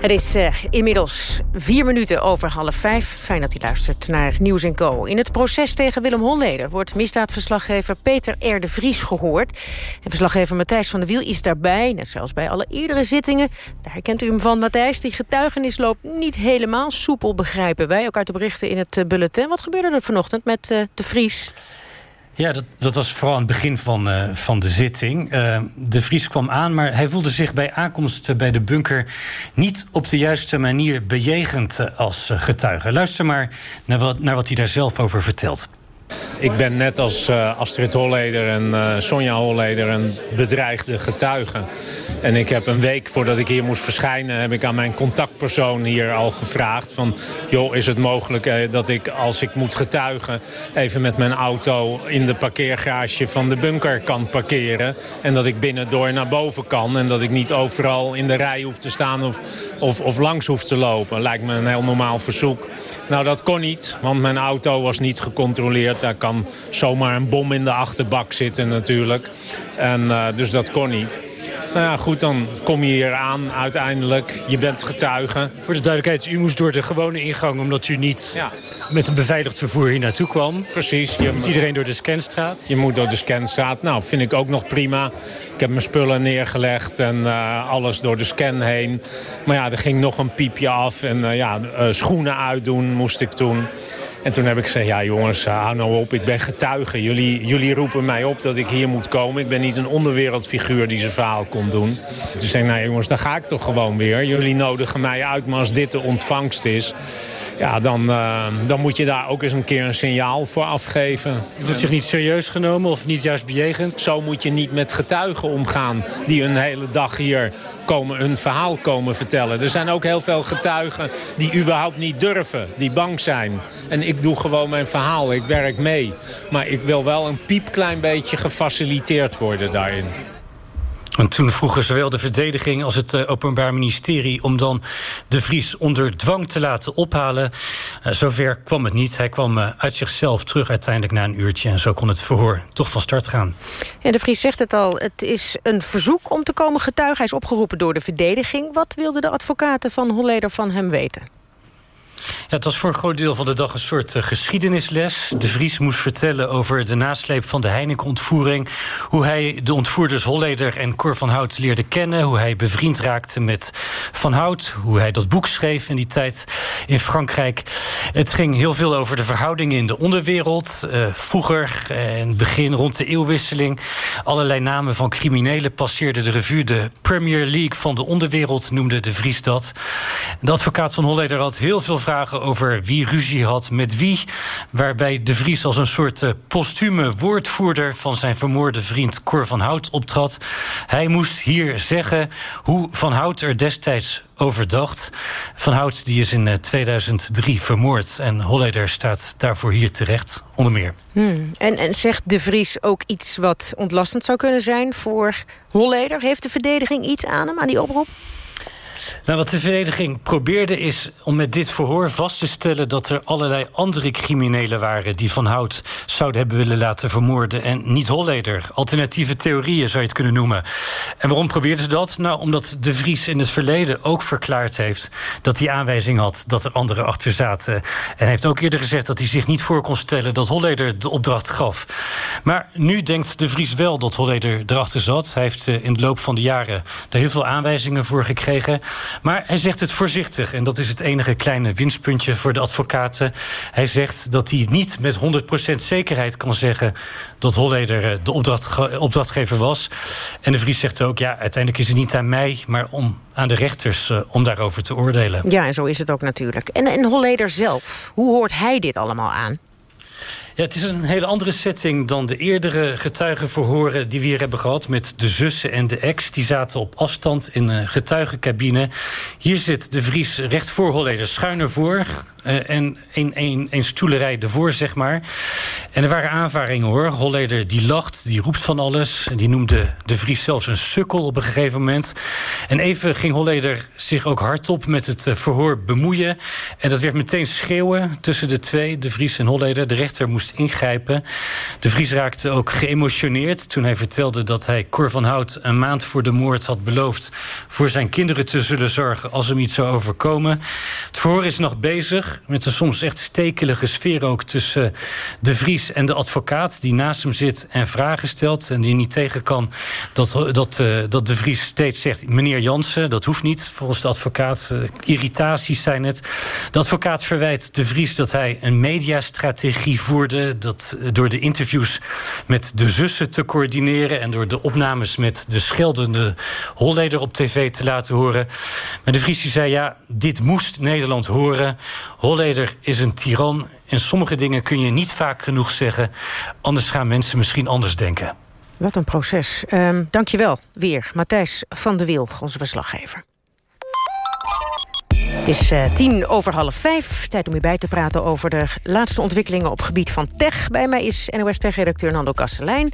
Het is eh, inmiddels vier minuten over half vijf. Fijn dat u luistert naar Nieuws Co. In het proces tegen Willem Holleder wordt misdaadverslaggever Peter R. de Vries gehoord. En verslaggever Matthijs van der Wiel is daarbij, net zoals bij alle eerdere zittingen. Daar herkent u hem van, Matthijs. Die getuigenis loopt niet helemaal soepel, begrijpen wij. Ook uit de berichten in het eh, bulletin. Wat gebeurde er vanochtend met eh, de Vries? Ja, dat, dat was vooral aan het begin van, eh, van de zitting. Eh, de Vries kwam aan, maar hij voelde zich bij aankomst bij de bunker... niet op de juiste manier bejegend eh, als getuige. Luister maar naar wat, naar wat hij daar zelf over vertelt. Ik ben net als eh, Astrid Holleder en eh, Sonja Holleder een bedreigde getuige. En ik heb een week voordat ik hier moest verschijnen... heb ik aan mijn contactpersoon hier al gevraagd van... joh, is het mogelijk eh, dat ik als ik moet getuigen... even met mijn auto in de parkeergarage van de bunker kan parkeren... en dat ik binnendoor naar boven kan... en dat ik niet overal in de rij hoef te staan of, of, of langs hoef te lopen. Lijkt me een heel normaal verzoek. Nou, dat kon niet, want mijn auto was niet gecontroleerd. Daar kan zomaar een bom in de achterbak zitten natuurlijk. En, eh, dus dat kon niet. Nou ja, goed, dan kom je hier aan uiteindelijk. Je bent getuige. Voor de duidelijkheid, u moest door de gewone ingang... omdat u niet Ja. met een beveiligd vervoer hier naartoe kwam. Precies. Je Moet iedereen door de scanstraat? Je moet door de scanstraat. Nou, vind ik ook nog prima. Ik heb mijn spullen neergelegd en eh, alles door de scan heen. Maar ja, er ging nog een piepje af. En eh, ja, eh, schoenen uitdoen moest ik toen. En toen heb ik gezegd, ja jongens, eh, hou nou op, ik ben getuige. Jullie, jullie roepen mij op dat ik hier moet komen. Ik ben niet een onderwereldfiguur die zijn verhaal komt doen. Toen zei ik, nou jongens, dan ga ik toch gewoon weer. Jullie nodigen mij uit, maar als dit de ontvangst is... Ja, dan, eh, dan moet je daar ook eens een keer een signaal voor afgeven. U wordt zich niet serieus genomen of niet juist bejegend? Zo moet je niet met getuigen omgaan die een hele dag hier komen, hun verhaal komen vertellen. Er zijn ook heel veel getuigen die überhaupt niet durven, die bang zijn. En ik doe gewoon mijn verhaal, ik werk mee. Maar ik wil wel een piepklein beetje gefaciliteerd worden daarin. En toen vroegen zowel de verdediging als het eh, Openbaar Ministerie... om dan de Vries onder dwang te laten ophalen. Eh, zover kwam het niet. Hij kwam eh, uit zichzelf terug uiteindelijk na een uurtje... en zo kon het verhoor toch van start gaan. De Vries zegt het al, het is een verzoek om te komen getuigen. Hij is opgeroepen door de verdediging. Wat wilden de advocaten van Holleder van hem weten? Het was voor een groot deel van de dag een soort uh, geschiedenisles. De Vries moest vertellen over de nasleep van de Heineken-ontvoering... hoe hij de ontvoerders Holleder en Cor van Hout leerde kennen... hoe hij bevriend raakte met Van Hout... hoe hij dat boek schreef in die tijd in Frankrijk. Het ging heel veel over de verhoudingen in de onderwereld. Uh, vroeger, in het begin, rond de eeuwwisseling... allerlei namen van criminelen passeerden de revue. De Premier League van de onderwereld noemde de Vries dat. De advocaat van Holleder had heel veel vragen over wie ruzie had met wie. Waarbij de Vries als een soort uh, postume woordvoerder van zijn vermoorde vriend Cor van Hout optrad. Hij moest hier zeggen hoe Van Hout er destijds over dacht. Van Hout die is in uh, 2003 vermoord en Holleder staat daarvoor hier terecht, onder meer. Hmm. En, en zegt de Vries ook iets wat ontlastend zou kunnen zijn voor Holleder? Heeft de verdediging iets aan hem, aan die oproep? Nou, wat de verdediging probeerde is om met dit verhoor vast te stellen... dat er allerlei andere criminelen waren die Van Hout zouden hebben willen laten vermoorden... en niet Holleder. Alternatieve theorieën zou je het kunnen noemen. En waarom probeerden ze dat? Nou, omdat de Vries in het verleden ook verklaard heeft... dat hij aanwijzing had dat er anderen achter zaten. En heeft ook eerder gezegd dat hij zich niet voor kon stellen... dat Holleder de opdracht gaf. Maar nu denkt de Vries wel dat Holleder erachter zat. Hij heeft in de loop van de jaren daar heel veel aanwijzingen voor gekregen... Maar hij zegt het voorzichtig. En dat is het enige kleine winstpuntje voor de advocaten. Hij zegt dat hij niet met 100% zekerheid kan zeggen... dat Holleder de opdracht, opdrachtgever was. En de Vries zegt ook, ja, uiteindelijk is het niet aan mij... maar om, aan de rechters uh, om daarover te oordelen. Ja, en zo is het ook natuurlijk. En, en Holleder zelf, hoe hoort hij dit allemaal aan? Ja, het is een hele andere setting dan de eerdere getuigenverhoren die we hier hebben gehad met de zussen en de ex. Die zaten op afstand in een getuigencabine. Hier zit de Vries recht voor Holleder schuin ervoor. En een, een, een stoelerij ervoor, zeg maar. En er waren aanvaringen hoor. Holleder die lacht, die roept van alles. En die noemde de Vries zelfs een sukkel op een gegeven moment. En even ging Holleder zich ook hardop met het uh, verhoor bemoeien. En dat werd meteen schreeuwen tussen de twee, de Vries en Holleder. De rechter moest ingrijpen. De Vries raakte ook geëmotioneerd toen hij vertelde dat hij Cor van Hout een maand voor de moord had beloofd voor zijn kinderen te zullen zorgen als hem iets zou overkomen. Het verhoor is nog bezig met een soms echt stekelige sfeer ook tussen de Vries en de advocaat die naast hem zit en vragen stelt en die niet tegen kan dat, dat, uh, dat de Vries steeds zegt meneer Jansen, dat hoeft niet volgens de advocaat. Uh, irritaties zijn het. De advocaat verwijt de Vries dat hij een mediastrategie voerde, dat uh, door de interviews met de zussen te coördineren en door de opnames met de scheldende Holleder op tv te laten horen. Maar de Vries zei ja, dit moest Nederland horen. Holleder is een tiran. En sommige dingen kun je niet vaak genoeg zeggen. Anders gaan mensen misschien anders denken. Wat een proces. Um, Dank je wel, weer. Matthijs van de Wiel, onze verslaggever. Het is uh, tien over half vijf. Tijd om u bij te praten over de laatste ontwikkelingen op gebied van tech. Bij mij is NOS Tech-redacteur Nando Kastelein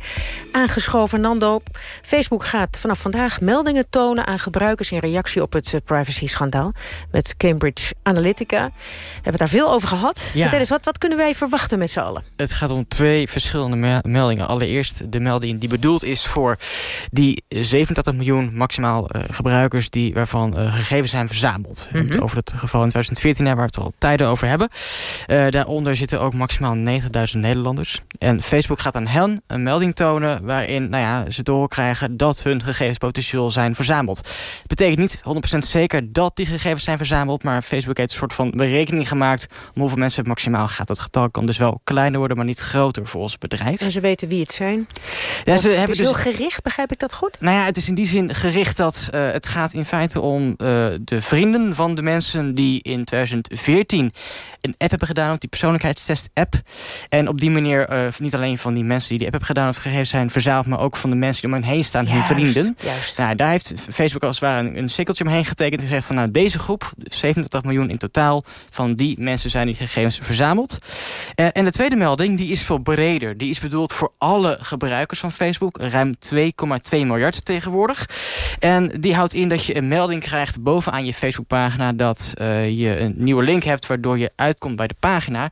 aangeschoven. Nando, Facebook gaat vanaf vandaag meldingen tonen aan gebruikers... in reactie op het uh, privacy-schandaal met Cambridge Analytica. We hebben het daar veel over gehad. Ja. Vertel eens, wat, wat kunnen wij verwachten met z'n allen? Het gaat om twee verschillende me meldingen. Allereerst de melding die bedoeld is voor die 87 miljoen maximaal uh, gebruikers... Die, waarvan gegevens zijn verzameld. Mm -hmm. Over het geval in 2014 waar we het al tijden over hebben. Uh, daaronder zitten ook maximaal 90.000 Nederlanders. En Facebook gaat aan hen een melding tonen waarin nou ja, ze doorkrijgen dat hun gegevens potentieel zijn verzameld. Het betekent niet 100% zeker dat die gegevens zijn verzameld, maar Facebook heeft een soort van berekening gemaakt om hoeveel mensen het maximaal gaat. Dat getal kan dus wel kleiner worden, maar niet groter voor ons bedrijf. En ze weten wie het zijn? Ja, ze hebben het is dus... heel gericht, begrijp ik dat goed? Nou ja, het is in die zin gericht dat uh, het gaat in feite om uh, de vrienden van de mensen die in 2014 een app hebben gedaan, die persoonlijkheidstest-app. En op die manier uh, niet alleen van die mensen die die app hebben gedaan... of gegevens zijn verzameld, maar ook van de mensen die om hen heen staan, juist, hun vrienden. Juist. Nou, daar heeft Facebook als het ware een, een sikkeltje omheen getekend... en gezegd van nou, deze groep, 37 miljoen in totaal... van die mensen zijn die gegevens verzameld. Uh, en de tweede melding, die is veel breder. Die is bedoeld voor alle gebruikers van Facebook. Ruim 2,2 miljard tegenwoordig. En die houdt in dat je een melding krijgt bovenaan je Facebookpagina... dat uh, je een nieuwe link hebt waardoor je uitkomt bij de pagina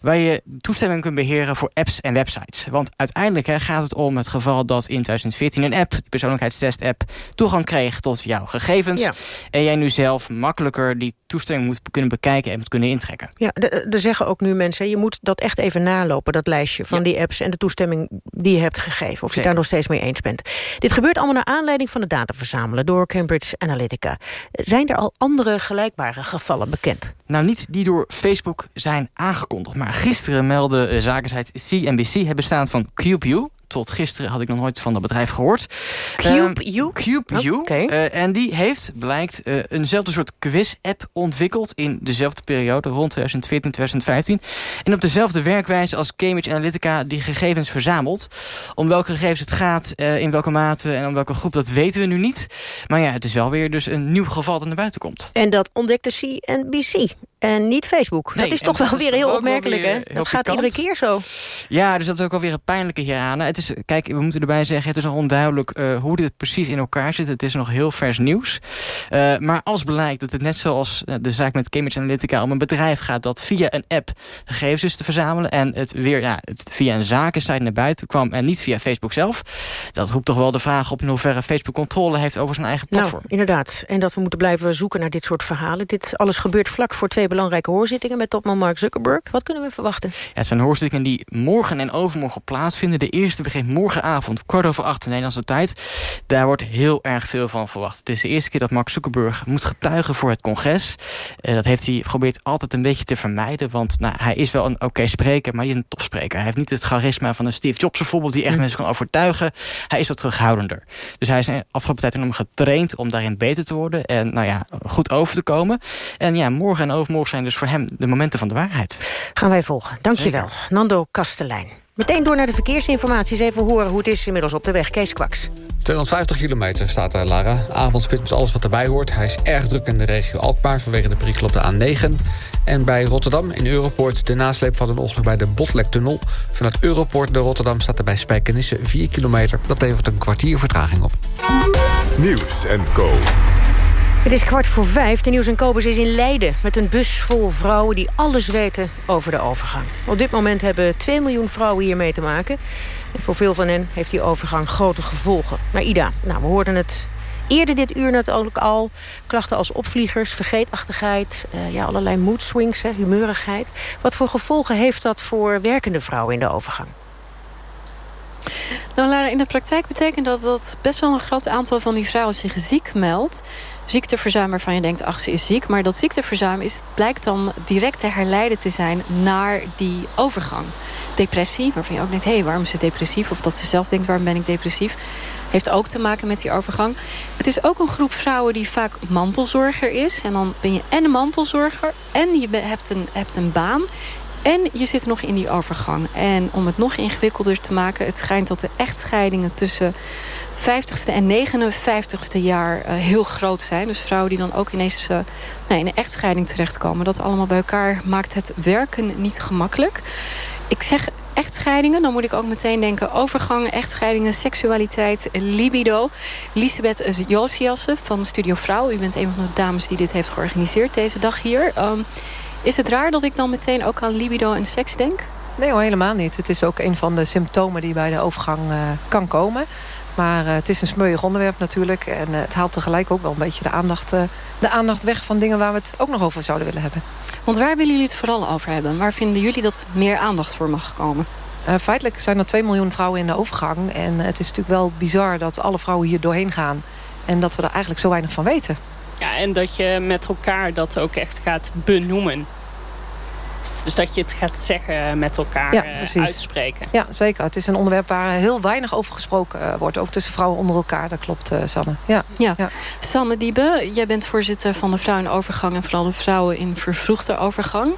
waar je toestemming kunt beheren voor apps en websites. Want uiteindelijk hè, gaat het om het geval dat in 2014 een app, de persoonlijkheidstest-app, toegang kreeg tot jouw gegevens. Ja. En jij nu zelf makkelijker die toestemming moet kunnen bekijken en moet kunnen intrekken. Ja, er zeggen ook nu mensen, je moet dat echt even nalopen, dat lijstje van ja. die apps en de toestemming die je hebt gegeven. Of Zeker. je daar nog steeds mee eens bent. Dit gebeurt allemaal naar aanleiding van de data verzamelen door Cambridge Analytica. Zijn er al andere gelijkbare gevallen bekend? Nou, niet die door Facebook zijn aangekondigd, maar gisteren meldde uh, zakensite CNBC het bestaan van CubeU tot gisteren had ik nog nooit van dat bedrijf gehoord. CubeU? Um, CubeU. Okay. Uh, en die heeft, blijkt, uh, eenzelfde soort quiz-app ontwikkeld... in dezelfde periode, rond 2014, 2015. En op dezelfde werkwijze als Cambridge Analytica die gegevens verzamelt. Om welke gegevens het gaat, uh, in welke mate en om welke groep, dat weten we nu niet. Maar ja, het is wel weer dus een nieuw geval dat naar buiten komt. En dat ontdekte CNBC. En niet Facebook. Nee, dat is toch wel weer heel opmerkelijk, hè? Dat gaat iedere keer zo. Ja, dus dat is ook alweer een pijnlijke hieraan. Het is, kijk, we moeten erbij zeggen, het is nog onduidelijk uh, hoe dit precies in elkaar zit. Het is nog heel vers nieuws. Uh, maar als blijkt dat het net zoals de zaak met Cambridge Analytica... om een bedrijf gaat dat via een app gegevens is te verzamelen... en het weer ja, het via een zakensite naar buiten kwam en niet via Facebook zelf... dat roept toch wel de vraag op in hoeverre Facebook controle heeft over zijn eigen platform. Nou, inderdaad. En dat we moeten blijven zoeken naar dit soort verhalen. Dit alles gebeurt vlak voor twee belangrijke hoorzittingen met topman Mark Zuckerberg. Wat kunnen we verwachten? Ja, het zijn hoorzittingen die morgen en overmorgen plaatsvinden. De eerste begint morgenavond, kwart over acht in Nederlandse tijd. Daar wordt heel erg veel van verwacht. Het is de eerste keer dat Mark Zuckerberg moet getuigen voor het congres. Uh, dat heeft hij geprobeerd altijd een beetje te vermijden. Want nou, hij is wel een oké okay spreker, maar niet een topspreker. Hij heeft niet het charisma van een Steve Jobs bijvoorbeeld... die echt mm. mensen kan overtuigen. Hij is wat terughoudender. Dus hij is de afgelopen tijd enorm getraind om daarin beter te worden. En nou ja, goed over te komen. En ja, morgen en overmorgen zijn dus voor hem de momenten van de waarheid. Gaan wij volgen. Dankjewel. Zeker. Nando Kastelein. Meteen door naar de verkeersinformatie. Eens even horen hoe het is inmiddels op de weg. Kees Kwaks. 250 kilometer staat daar, Lara. Avondspit met alles wat erbij hoort. Hij is erg druk in de regio Alkmaar vanwege de prikkel op de A9. En bij Rotterdam in Europoort de nasleep van een ongeluk bij de Botlektunnel. Vanuit Europoort naar Rotterdam staat er bij Spijkenisse 4 kilometer. Dat levert een kwartier vertraging op. Nieuws en Co. Het is kwart voor vijf. De Nieuws en Kobus is in Leiden met een bus vol vrouwen die alles weten over de overgang. Op dit moment hebben 2 miljoen vrouwen hier mee te maken. En voor veel van hen heeft die overgang grote gevolgen. Maar Ida, nou, we hoorden het eerder dit uur natuurlijk al. Klachten als opvliegers, vergeetachtigheid, uh, ja, allerlei mood swings, hè, humeurigheid. Wat voor gevolgen heeft dat voor werkende vrouwen in de overgang? Nou, Lara, in de praktijk betekent dat dat best wel een groot aantal van die vrouwen zich ziek meldt. Ziekteverzuim waarvan je denkt, ach, ze is ziek. Maar dat ziekteverzuim is, blijkt dan direct te herleiden te zijn naar die overgang. Depressie, waarvan je ook denkt, hé, hey, waarom is ze depressief? Of dat ze zelf denkt, waarom ben ik depressief? Heeft ook te maken met die overgang. Het is ook een groep vrouwen die vaak mantelzorger is. En dan ben je en een mantelzorger en je hebt een, hebt een baan. En je zit nog in die overgang. En om het nog ingewikkelder te maken... het schijnt dat de echtscheidingen tussen 50ste en 59ste jaar uh, heel groot zijn. Dus vrouwen die dan ook ineens uh, in een echtscheiding terechtkomen. Dat allemaal bij elkaar maakt het werken niet gemakkelijk. Ik zeg echtscheidingen, dan moet ik ook meteen denken... overgangen, echtscheidingen, seksualiteit, libido. Lisbeth Josiassen van Studio Vrouw. U bent een van de dames die dit heeft georganiseerd deze dag hier. Um, is het raar dat ik dan meteen ook aan libido en seks denk? Nee helemaal niet. Het is ook een van de symptomen die bij de overgang uh, kan komen. Maar uh, het is een smeuig onderwerp natuurlijk. En uh, het haalt tegelijk ook wel een beetje de aandacht, de aandacht weg... van dingen waar we het ook nog over zouden willen hebben. Want waar willen jullie het vooral over hebben? Waar vinden jullie dat meer aandacht voor mag komen? Uh, feitelijk zijn er 2 miljoen vrouwen in de overgang. En het is natuurlijk wel bizar dat alle vrouwen hier doorheen gaan. En dat we er eigenlijk zo weinig van weten. Ja, en dat je met elkaar dat ook echt gaat benoemen. Dus dat je het gaat zeggen met elkaar ja, uh, uitspreken. Ja, zeker. Het is een onderwerp waar heel weinig over gesproken uh, wordt. Ook tussen vrouwen onder elkaar, dat klopt, uh, Sanne. Ja. Ja. ja. Sanne Diebe, jij bent voorzitter van de Vrouw in Overgang... en vooral de vrouwen in vervroegde overgang.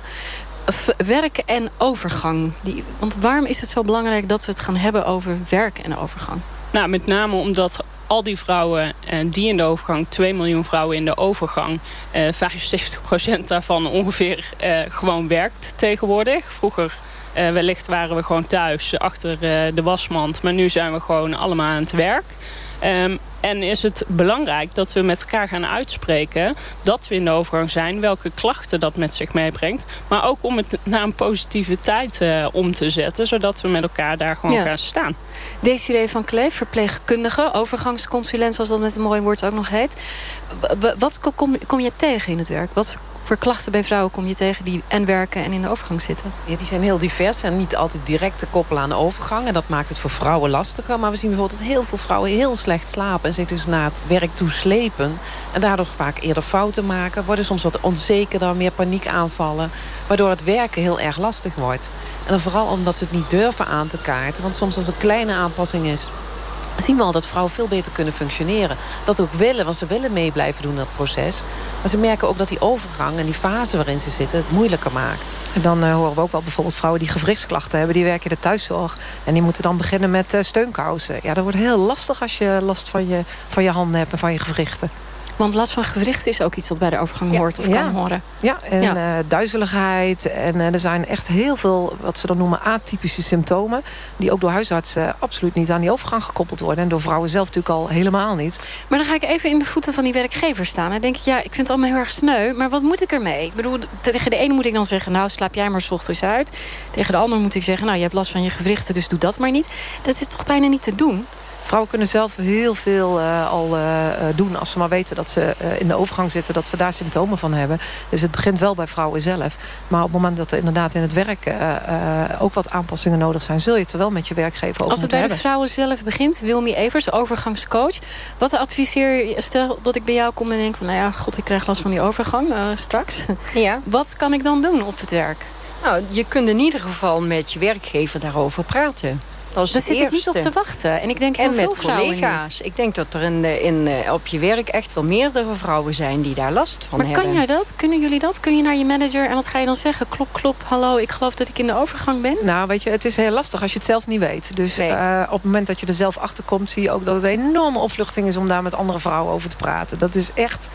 V werk en overgang. Die, want waarom is het zo belangrijk dat we het gaan hebben over werk en overgang? Nou, met name omdat al die vrouwen uh, die in de overgang, 2 miljoen vrouwen in de overgang, uh, 75% daarvan ongeveer uh, gewoon werkt tegenwoordig. Vroeger wellicht waren we gewoon thuis achter de wasmand, maar nu zijn we gewoon allemaal aan het werk. Um, en is het belangrijk dat we met elkaar gaan uitspreken... dat we in de overgang zijn, welke klachten dat met zich meebrengt. Maar ook om het naar een positive tijd uh, om te zetten... zodat we met elkaar daar gewoon ja. gaan staan. Desiree van Kleef, verpleegkundige, overgangsconsulent... zoals dat met een mooi woord ook nog heet. Wat kom, kom je tegen in het werk? Wat voor klachten bij vrouwen kom je tegen die en werken en in de overgang zitten? Ja, die zijn heel divers en niet altijd direct te koppelen aan de overgang. En dat maakt het voor vrouwen lastiger. Maar we zien bijvoorbeeld dat heel veel vrouwen heel slecht slapen... en zich dus naar het werk toe slepen. En daardoor vaak eerder fouten maken. Worden soms wat onzekerder, meer paniekaanvallen. Waardoor het werken heel erg lastig wordt. En dan vooral omdat ze het niet durven aan te kaarten. Want soms als er kleine aanpassing is zien we al dat vrouwen veel beter kunnen functioneren. Dat ook willen, want ze willen mee blijven doen dat proces. Maar ze merken ook dat die overgang en die fase waarin ze zitten... het moeilijker maakt. En dan uh, horen we ook wel bijvoorbeeld vrouwen die gewrichtsklachten hebben... die werken in de thuiszorg en die moeten dan beginnen met uh, steunkousen. Ja, dat wordt heel lastig als je last van je, van je handen hebt en van je gewrichten. Want last van gewricht is ook iets wat bij de overgang ja, hoort of ja. kan horen. Ja, en ja. Uh, duizeligheid. En uh, er zijn echt heel veel, wat ze dan noemen, atypische symptomen... die ook door huisartsen absoluut niet aan die overgang gekoppeld worden. En door vrouwen zelf natuurlijk al helemaal niet. Maar dan ga ik even in de voeten van die werkgever staan. En denk ik, ja, ik vind het allemaal heel erg sneu. Maar wat moet ik ermee? Ik bedoel, tegen de ene moet ik dan zeggen... nou, slaap jij maar 's ochtends uit. Tegen de ander moet ik zeggen... nou, je hebt last van je gewrichten, dus doe dat maar niet. Dat is toch bijna niet te doen? Vrouwen kunnen zelf heel veel uh, al uh, doen als ze maar weten dat ze uh, in de overgang zitten, dat ze daar symptomen van hebben. Dus het begint wel bij vrouwen zelf. Maar op het moment dat er inderdaad in het werk ook wat aanpassingen nodig zijn, zul je het er wel met je werkgever over Als het bij hebben. de vrouwen zelf begint, Wilmy Evers, overgangscoach. Wat adviseer je, stel dat ik bij jou kom en denk van, nou ja, god, ik krijg last van die overgang straks. Ja. Wat kan ik dan doen op het werk? Nou, je kunt in ieder geval met je werkgever daarover praten. Dat Daar zit ik niet op te wachten. En ik denk heel en veel met collega's. Ik denk dat er in, in, op je werk echt wel meerdere vrouwen zijn die daar last van maar hebben. Maar kan jij dat? Kunnen jullie dat? Kun je naar je manager en wat ga je dan zeggen? Klop, klop, hallo, ik geloof dat ik in de overgang ben? Nou, weet je, het is heel lastig als je het zelf niet weet. Dus nee. uh, op het moment dat je er zelf achter komt... zie je ook dat het een enorme opluchting is om daar met andere vrouwen over te praten. Dat is echt...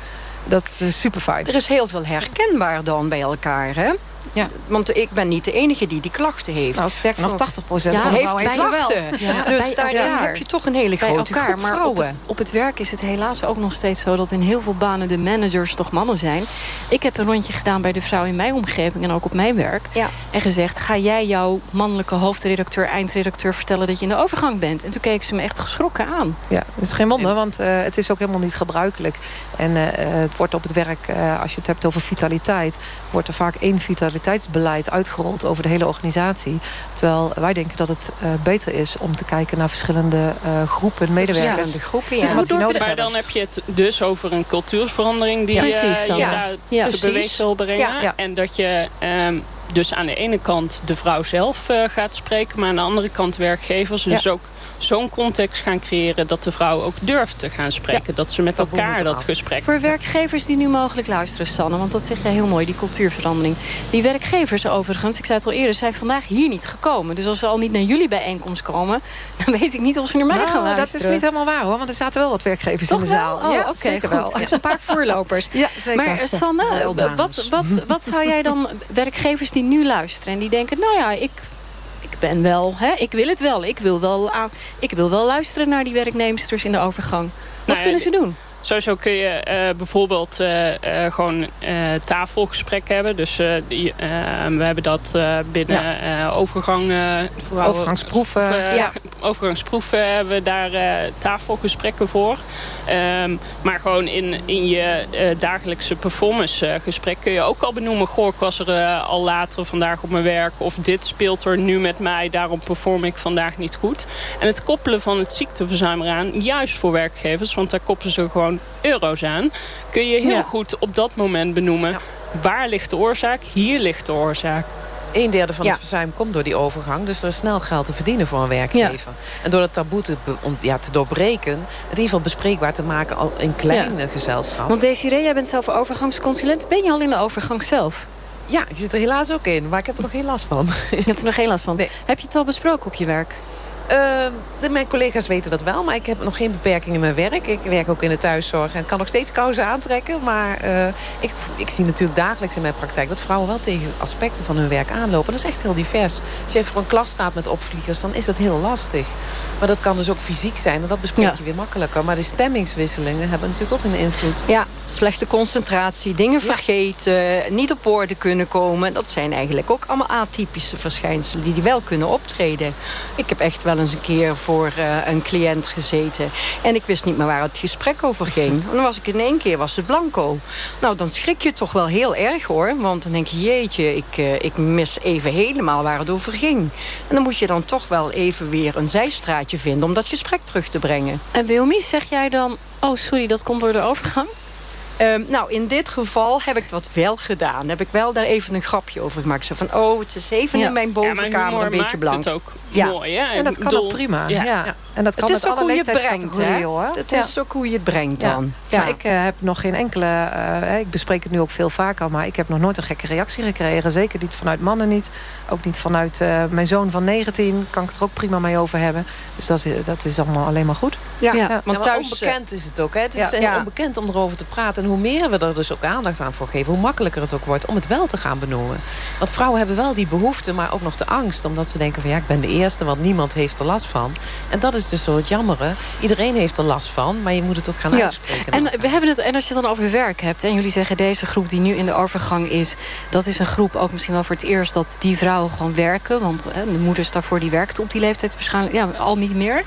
Dat is super fijn. Er is heel veel herkenbaar dan bij elkaar, hè? Ja. Want ik ben niet de enige die die klachten heeft. Nou, sterk nog 80 procent ja, van de heeft klachten. Ja. Dus daar, heb je toch een hele bij grote elkaar, groep maar vrouwen. op het, op het werk is het helaas ook nog steeds zo... dat in heel veel banen de managers toch mannen zijn. Ik heb een rondje gedaan bij de vrouw in mijn omgeving... en ook op mijn werk. Ja. En gezegd, ga jij jouw mannelijke hoofdredacteur... eindredacteur vertellen dat je in de overgang bent? En toen keek ze me echt geschrokken aan. Ja, dat is geen wonder, want uh, het is ook helemaal niet gebruikelijk. En uh, het wordt op het werk, uh, als je het hebt over vitaliteit... wordt er vaak één vitaliteitsbeleid uitgerold over de hele organisatie. Terwijl wij denken dat het uh, beter is om te kijken naar verschillende uh, groepen medewerkers. Ja, groepen, ja. ja. Dus nodig maar dan heb je het dus over een cultuursverandering die ja, precies, uh, je ja. daar ja, te bewegen wil brengen. Ja, ja. En dat je um, dus aan de ene kant de vrouw zelf uh, gaat spreken... maar aan de andere kant werkgevers. Dus ook zo'n context gaan creëren dat de vrouw ook durft te gaan spreken. Dat ze met elkaar dat gesprek... Voor werkgevers die nu mogelijk luisteren, Sanne... want dat zeg jij heel mooi, die cultuurverandering. Die werkgevers overigens, ik zei het al eerder... zijn vandaag hier niet gekomen. Dus als ze al niet naar jullie bijeenkomst komen... dan weet ik niet of ze naar mij nou, gaan luisteren. Dat is niet helemaal waar, hoor. Want er zaten wel wat werkgevers in de zaal. Oh, ja, oké, goed. Wel. Dus een paar voorlopers. ja, zeker. Maar Sanne, wat, wat, wat zou jij dan werkgevers die nu luisteren... en die denken, nou ja, ik, ik ben wel, hè, ik wil het wel. Ik wil wel, aan, ik wil wel luisteren naar die werknemers in de overgang. Wat nou kunnen ze doen? Sowieso kun je uh, bijvoorbeeld uh, uh, gewoon tafelgesprekken hebben. Dus die, we hebben dat binnen ja. overgang... overgangsproeven. ja. Overgangsproeven hebben we daar tafelgesprekken voor. Um, maar gewoon in, in je dagelijkse performancegesprek kun je ook al benoemen... goh, ik was er al later vandaag op mijn werk... of dit speelt er nu met mij, daarom perform ik vandaag niet goed. En het koppelen van het ziekteverzuim eraan, juist voor werkgevers... want daar koppelen ze gewoon euro's aan... kun je heel goed op dat moment benoemen... waar ligt de oorzaak? Hier ligt de oorzaak. Een derde van het verzuim komt door die overgang. Dus er is snel geld te verdienen voor een werkgever. En door dat taboe te, ja, te doorbreken... het in ieder geval bespreekbaar te maken al in kleine gezelschap. Want Desiree, jij bent zelf overgangsconsulent. Ben je al in de overgang zelf? Ja, je zit er helaas ook in. Maar ik heb er nog geen last van. Je hebt er nog geen last van? Heb je het al besproken op je werk? Uh, mijn collega's weten dat wel, maar ik heb nog geen beperking in mijn werk. Ik werk ook in de thuiszorg en kan nog steeds kousen aantrekken. Maar uh, ik, ik, zie natuurlijk dagelijks in mijn praktijk... dat vrouwen wel tegen aspecten van hun werk aanlopen. Dat is echt heel divers. Als je voor een klas staat met opvliegers, dan is dat heel lastig. Maar dat kan dus ook fysiek zijn en dat bespreek je weer makkelijker. Maar de stemmingswisselingen hebben natuurlijk ook een invloed. Ja, slechte concentratie, dingen vergeten, niet op orde kunnen komen. Dat zijn eigenlijk ook allemaal atypische verschijnselen... die wel kunnen optreden. Ik heb echt wel wel eens een keer voor uh, een cliënt gezeten. En ik wist niet meer waar het gesprek over ging. En dan was ik in één keer was het blanco. Nou, dan schrik je toch wel heel erg hoor. Want dan denk je, jeetje, ik, uh, ik mis even helemaal waar het over ging. En dan moet je dan toch wel even weer een zijstraatje vinden... om dat gesprek terug te brengen. En Wilmy, zeg jij dan... oh, sorry, dat komt door de overgang? Um, nou, in dit geval heb ik dat wel gedaan. Heb ik wel daar even een grapje over gemaakt. Zo van, oh, het is even ja. in mijn bovenkamer ja, een beetje blank. het ook ja. mooi, hè? En dat kan ook prima. Ja. En dat kan het is ook hoe je het brengt, hè? Hoor. Het is ook hoe je het brengt dan. Ja, ik uh, heb nog geen enkele... Uh, ik bespreek het nu ook veel vaker... maar ik heb nog nooit een gekke reactie gekregen. Zeker niet vanuit mannen niet. Ook niet vanuit uh, mijn zoon van 19. Kan ik het er ook prima mee over hebben. Dus dat is, dat is allemaal alleen maar goed. Ja, want thuis... onbekend is het ook, hè? Het is heel onbekend om erover te praten. En hoe meer we er dus ook aandacht aan voor geven... hoe makkelijker het ook wordt om het wel te gaan benoemen. Want vrouwen hebben wel die behoefte, maar ook nog de angst. Omdat ze denken van ja, ik ben de eerste, want niemand heeft er last van. En dat is dus zo het jammere. Iedereen heeft er last van, maar je moet het ook gaan ja. uitspreken. En, we hebben het, en als je het dan over werk hebt... en jullie zeggen deze groep die nu in de overgang is... dat is een groep ook misschien wel voor het eerst dat die vrouwen gewoon werken. Want hè, de moeders daarvoor die werkten op die leeftijd waarschijnlijk ja, al niet meer.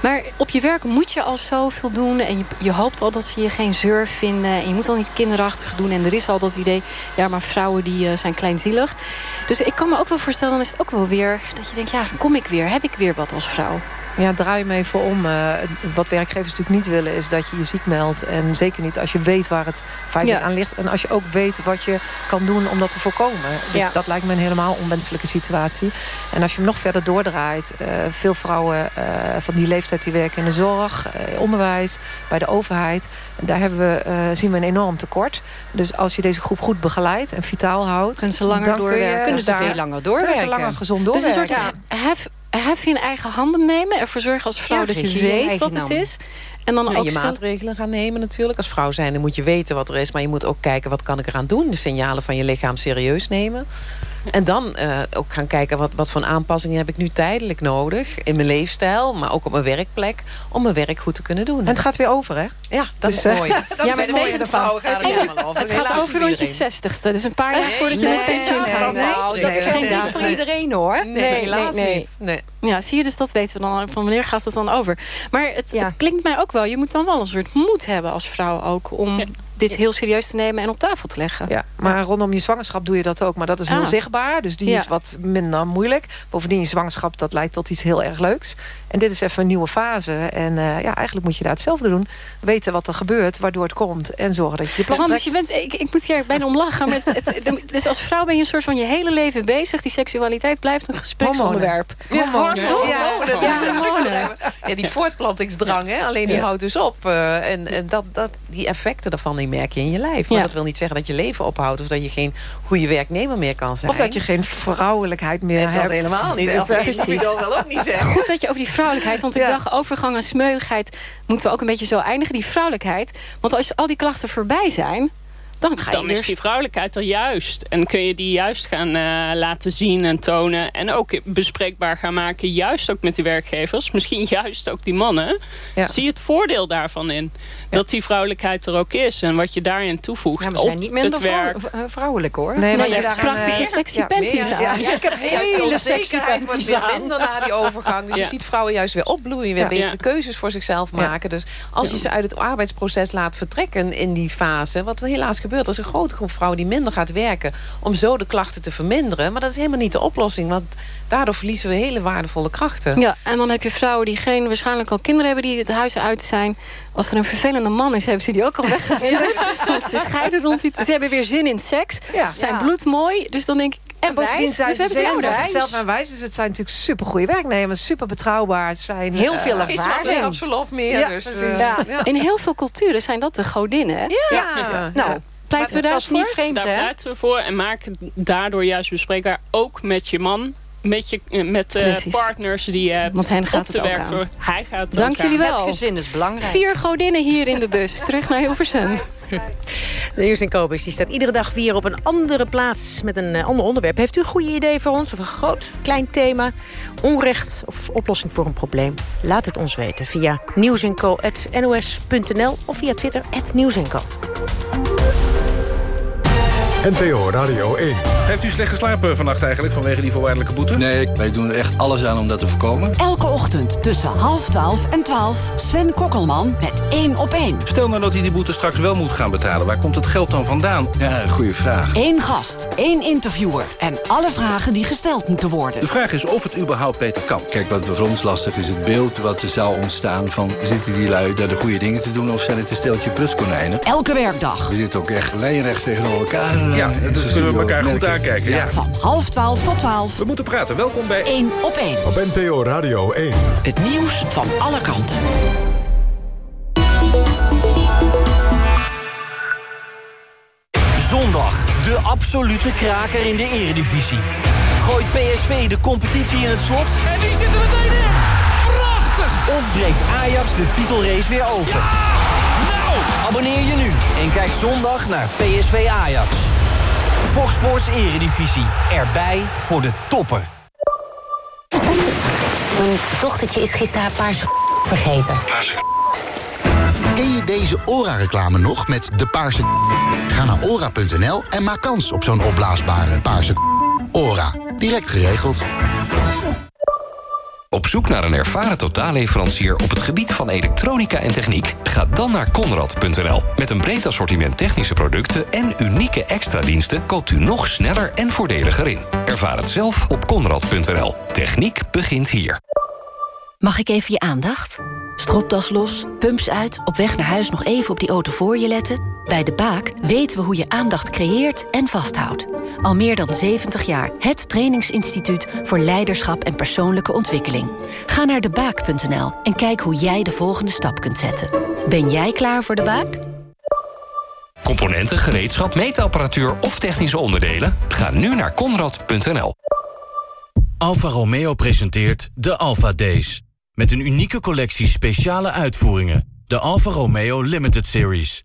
Maar op je werk moet je al zoveel doen... en je, je hoopt al dat ze je geen zeur vinden... en je moet al niet kinderachtig doen. En er is al dat idee, ja, maar vrouwen die uh, zijn kleinzielig. Dus ik kan me ook wel voorstellen, dan is het ook wel weer... dat je denkt, ja, kom ik weer, heb ik weer wat als vrouw. Ja, draai me even om. Uh, wat werkgevers natuurlijk niet willen is dat je je ziek meldt. En zeker niet als je weet waar het feitelijk aan ligt. En als je ook weet wat je kan doen om dat te voorkomen. Dus ja. dat lijkt me een helemaal onwenselijke situatie. En als je hem nog verder doordraait. Uh, veel vrouwen uh, van die leeftijd die werken in de zorg, onderwijs, bij de overheid. Daar hebben we, zien we een enorm tekort. Dus als je deze groep goed begeleidt en vitaal houdt. Kunnen ze langer doorwerken. Kunnen ze veel langer doorwerken. Kunnen ze langer gezond doorwerken. Dus een soort hef, hef in eigen handen nemen. Ervoor zorgen als vrouw dat je weet wat het is. En dan ook je maatregelen gaan nemen natuurlijk. Als vrouw zijn, dan moet je weten wat er is. Maar je moet ook kijken, wat kan ik eraan doen? De signalen van je lichaam serieus nemen. En dan uh, ook gaan kijken, wat, wat voor aanpassingen heb ik nu tijdelijk nodig... in mijn leefstijl, maar ook op mijn werkplek... om mijn werk goed te kunnen doen. En het gaat weer over, hè? Ja, dat dus, is mooi. dat ja, bij de meeste vrouwen gaat het helemaal over. Het gaat over rond je zestigste. Dus een paar jaar voordat je nee, met pensioen gaat. Nou, dat is geen voor iedereen, hoor. Nee, helaas niet. Nee. Ja, zie je, dus dat weten we dan. Van wanneer gaat het dan over? Maar het, het klinkt mij ook wel, je moet dan wel een soort moed hebben als vrouw ook... om dit heel serieus te nemen en op tafel te leggen. Ja, maar rondom je zwangerschap doe je dat ook. Maar dat is heel Ah. zichtbaar, dus die Ja. is wat minder moeilijk. Bovendien, je zwangerschap, dat leidt tot iets heel erg leuks. En dit is even een nieuwe fase. En eh, ja, eigenlijk moet je daar hetzelfde doen. Weten wat er gebeurt, waardoor het komt. En zorgen dat je je plan Want trekt. je bent, ik, ik moet hier bijna om lachen. Maar het, het- dus als vrouw ben je een soort van je hele leven bezig. Die seksualiteit blijft een gespreksonderwerp. Hormonen. hormonen. Ja, dat is ja, het hormonen. Ja, die voortplantingsdrang, hè? alleen die Ja. houdt dus op. eh, en en dat, dat, die effecten daarvan die merk je in je lijf. Maar Ja. dat wil niet zeggen dat je leven ophoudt... of dat je geen goede werknemer meer kan zijn. Of dat je geen vrouwelijkheid meer En dat hebt. helemaal niet. Dat Dus ook niet zeggen. Goed dat je over die vrouwelijkheid... want ik dacht overgang en smeuigheid... moeten we ook een beetje zo eindigen. Die vrouwelijkheid. Want als al die klachten voorbij zijn... dan ga je Dan weer... is die vrouwelijkheid er juist. En kun je die juist gaan eh, laten zien en tonen. En ook bespreekbaar gaan maken. Juist ook met die werkgevers. Misschien juist ook die mannen. Zie je het voordeel daarvan in. Dat die vrouwelijkheid er ook is. En wat je daarin toevoegt Ja, we zijn op niet minder het werk. vrouw- v- vrouwelijk hoor. Nee, maar je je hebt prachtige een, eh, sexy ja, panties ja, aan. ja, Ja, ik heb hele zekerheid wordt weer aan. minder na die overgang. Dus Ja. je ziet vrouwen juist weer opbloeien. Weer Ja. betere Ja. keuzes voor zichzelf maken. Dus als je ze uit het arbeidsproces laat vertrekken in die fase... wat helaas gebeurt, er is een grote groep vrouwen die minder gaat werken... om zo de klachten te verminderen. Maar dat is helemaal niet de oplossing. Want daardoor verliezen we hele waardevolle krachten. Ja, en dan heb je vrouwen die geen, waarschijnlijk al kinderen hebben... die het huis uit zijn. Als er een vervelende man is, hebben ze die ook al weggestuurd. Want ze scheiden rond die... Ze hebben weer zin in seks. Ja. zijn Ja. bloedmooi. Dus dan denk ik, en En bovendien zijn Dus we ze hebben ze jou voor wijs. zichzelf en wijs. Dus het zijn natuurlijk supergoeie werknemers. Super betrouwbaar. Het zijn Heel eh, veel Is ervaring. zwangerschapsverlof meer. Ja, dus, eh, Ja. ja. In heel veel culturen zijn dat de godinnen. Ja. Nou, pleiten we dat daar is niet vreemd, Daar hè? pleiten we voor. En maak het daardoor juist bespreekbaar. Ook met je man. Met, je, eh, met eh, Precies. partners die je hebt. Want hen gaat op het ook. Hij gaat het Dank ook jullie aan. wel. Het gezin is belangrijk. Vier godinnen hier in de bus. Terug naar Hilversum. De Nieuws en Kobus die staat iedere dag weer op een andere plaats met een eh, ander onderwerp. Heeft u een goede idee voor ons of een groot, klein thema, onrecht of oplossing voor een probleem? Laat het ons weten via nieuwsenco.nos.nl of via Twitter @nieuwsenco. NPO Radio 1. Heeft u slecht geslapen vannacht eigenlijk vanwege die voorwaardelijke boete? Nee, wij doen er echt alles aan om dat te voorkomen. Elke ochtend tussen half twaalf en twaalf Sven Kokkelman met één op één. Stel nou dat hij die boete straks wel moet gaan betalen. Waar komt het geld dan vandaan? Ja, goede vraag. Eén gast, één interviewer en alle vragen die gesteld moeten worden. De vraag is of het überhaupt beter kan. Kijk, wat voor ons lastig is het beeld wat er zou ontstaan van... zitten die lui daar de goede dingen te doen of zijn het een steltje pluskonijnen? Elke werkdag We zitten ook echt lijnrecht tegenover elkaar. Ja, dat kunnen we elkaar goed aankijken. Ja. van half twaalf tot twaalf. We moeten praten. Welkom bij... Eén op één. Op NPO Radio 1. Het nieuws van alle kanten. Zondag, de absolute kraker in de eredivisie. Gooit PSV de competitie in het slot? En die zitten meteen in. Prachtig. Of breekt Ajax de titelrace weer open? Nou. Abonneer je nu en kijk zondag naar PSV Ajax. Fox Sports Eredivisie. Erbij voor de toppen. Mijn dochtertje is gisteren haar paarse vergeten. Ken je deze ORA-reclame nog met de paarse Ga naar ora.nl en maak kans op zo'n opblaasbare paarse ORA. Direct geregeld. Op zoek naar een ervaren totaalleverancier op het gebied van elektronica en techniek? Ga dan naar Conrad.nl. Met een breed assortiment technische producten en unieke extra diensten koopt u nog sneller en voordeliger in. Ervaar het zelf op Conrad.nl. Techniek begint hier. Mag ik even je aandacht? Stropdas los, pumps uit, op weg naar huis nog even op die auto voor je letten? Bij De Baak weten we hoe je aandacht creëert en vasthoudt. Al meer dan 70 jaar het trainingsinstituut voor leiderschap en persoonlijke ontwikkeling. Ga naar debaak.nl en kijk hoe jij de volgende stap kunt zetten. Ben jij klaar voor De Baak? Componenten, gereedschap, meetapparatuur of technische onderdelen? Ga nu naar Conrad.nl. Alfa Romeo presenteert de Alfa Days. Met een unieke collectie speciale uitvoeringen. De Alfa Romeo Limited Series.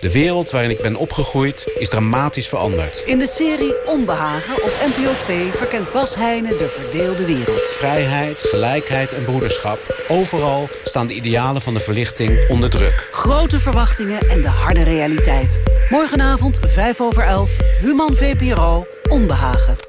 De wereld waarin ik ben opgegroeid is dramatisch veranderd. In de serie Onbehagen op NPO 2 verkent Bas Heijnen de verdeelde wereld. Vrijheid, gelijkheid en broederschap. Overal staan de idealen van de verlichting onder druk. Grote verwachtingen en de harde realiteit. Morgenavond 5 over 11, Human VPRO, Onbehagen.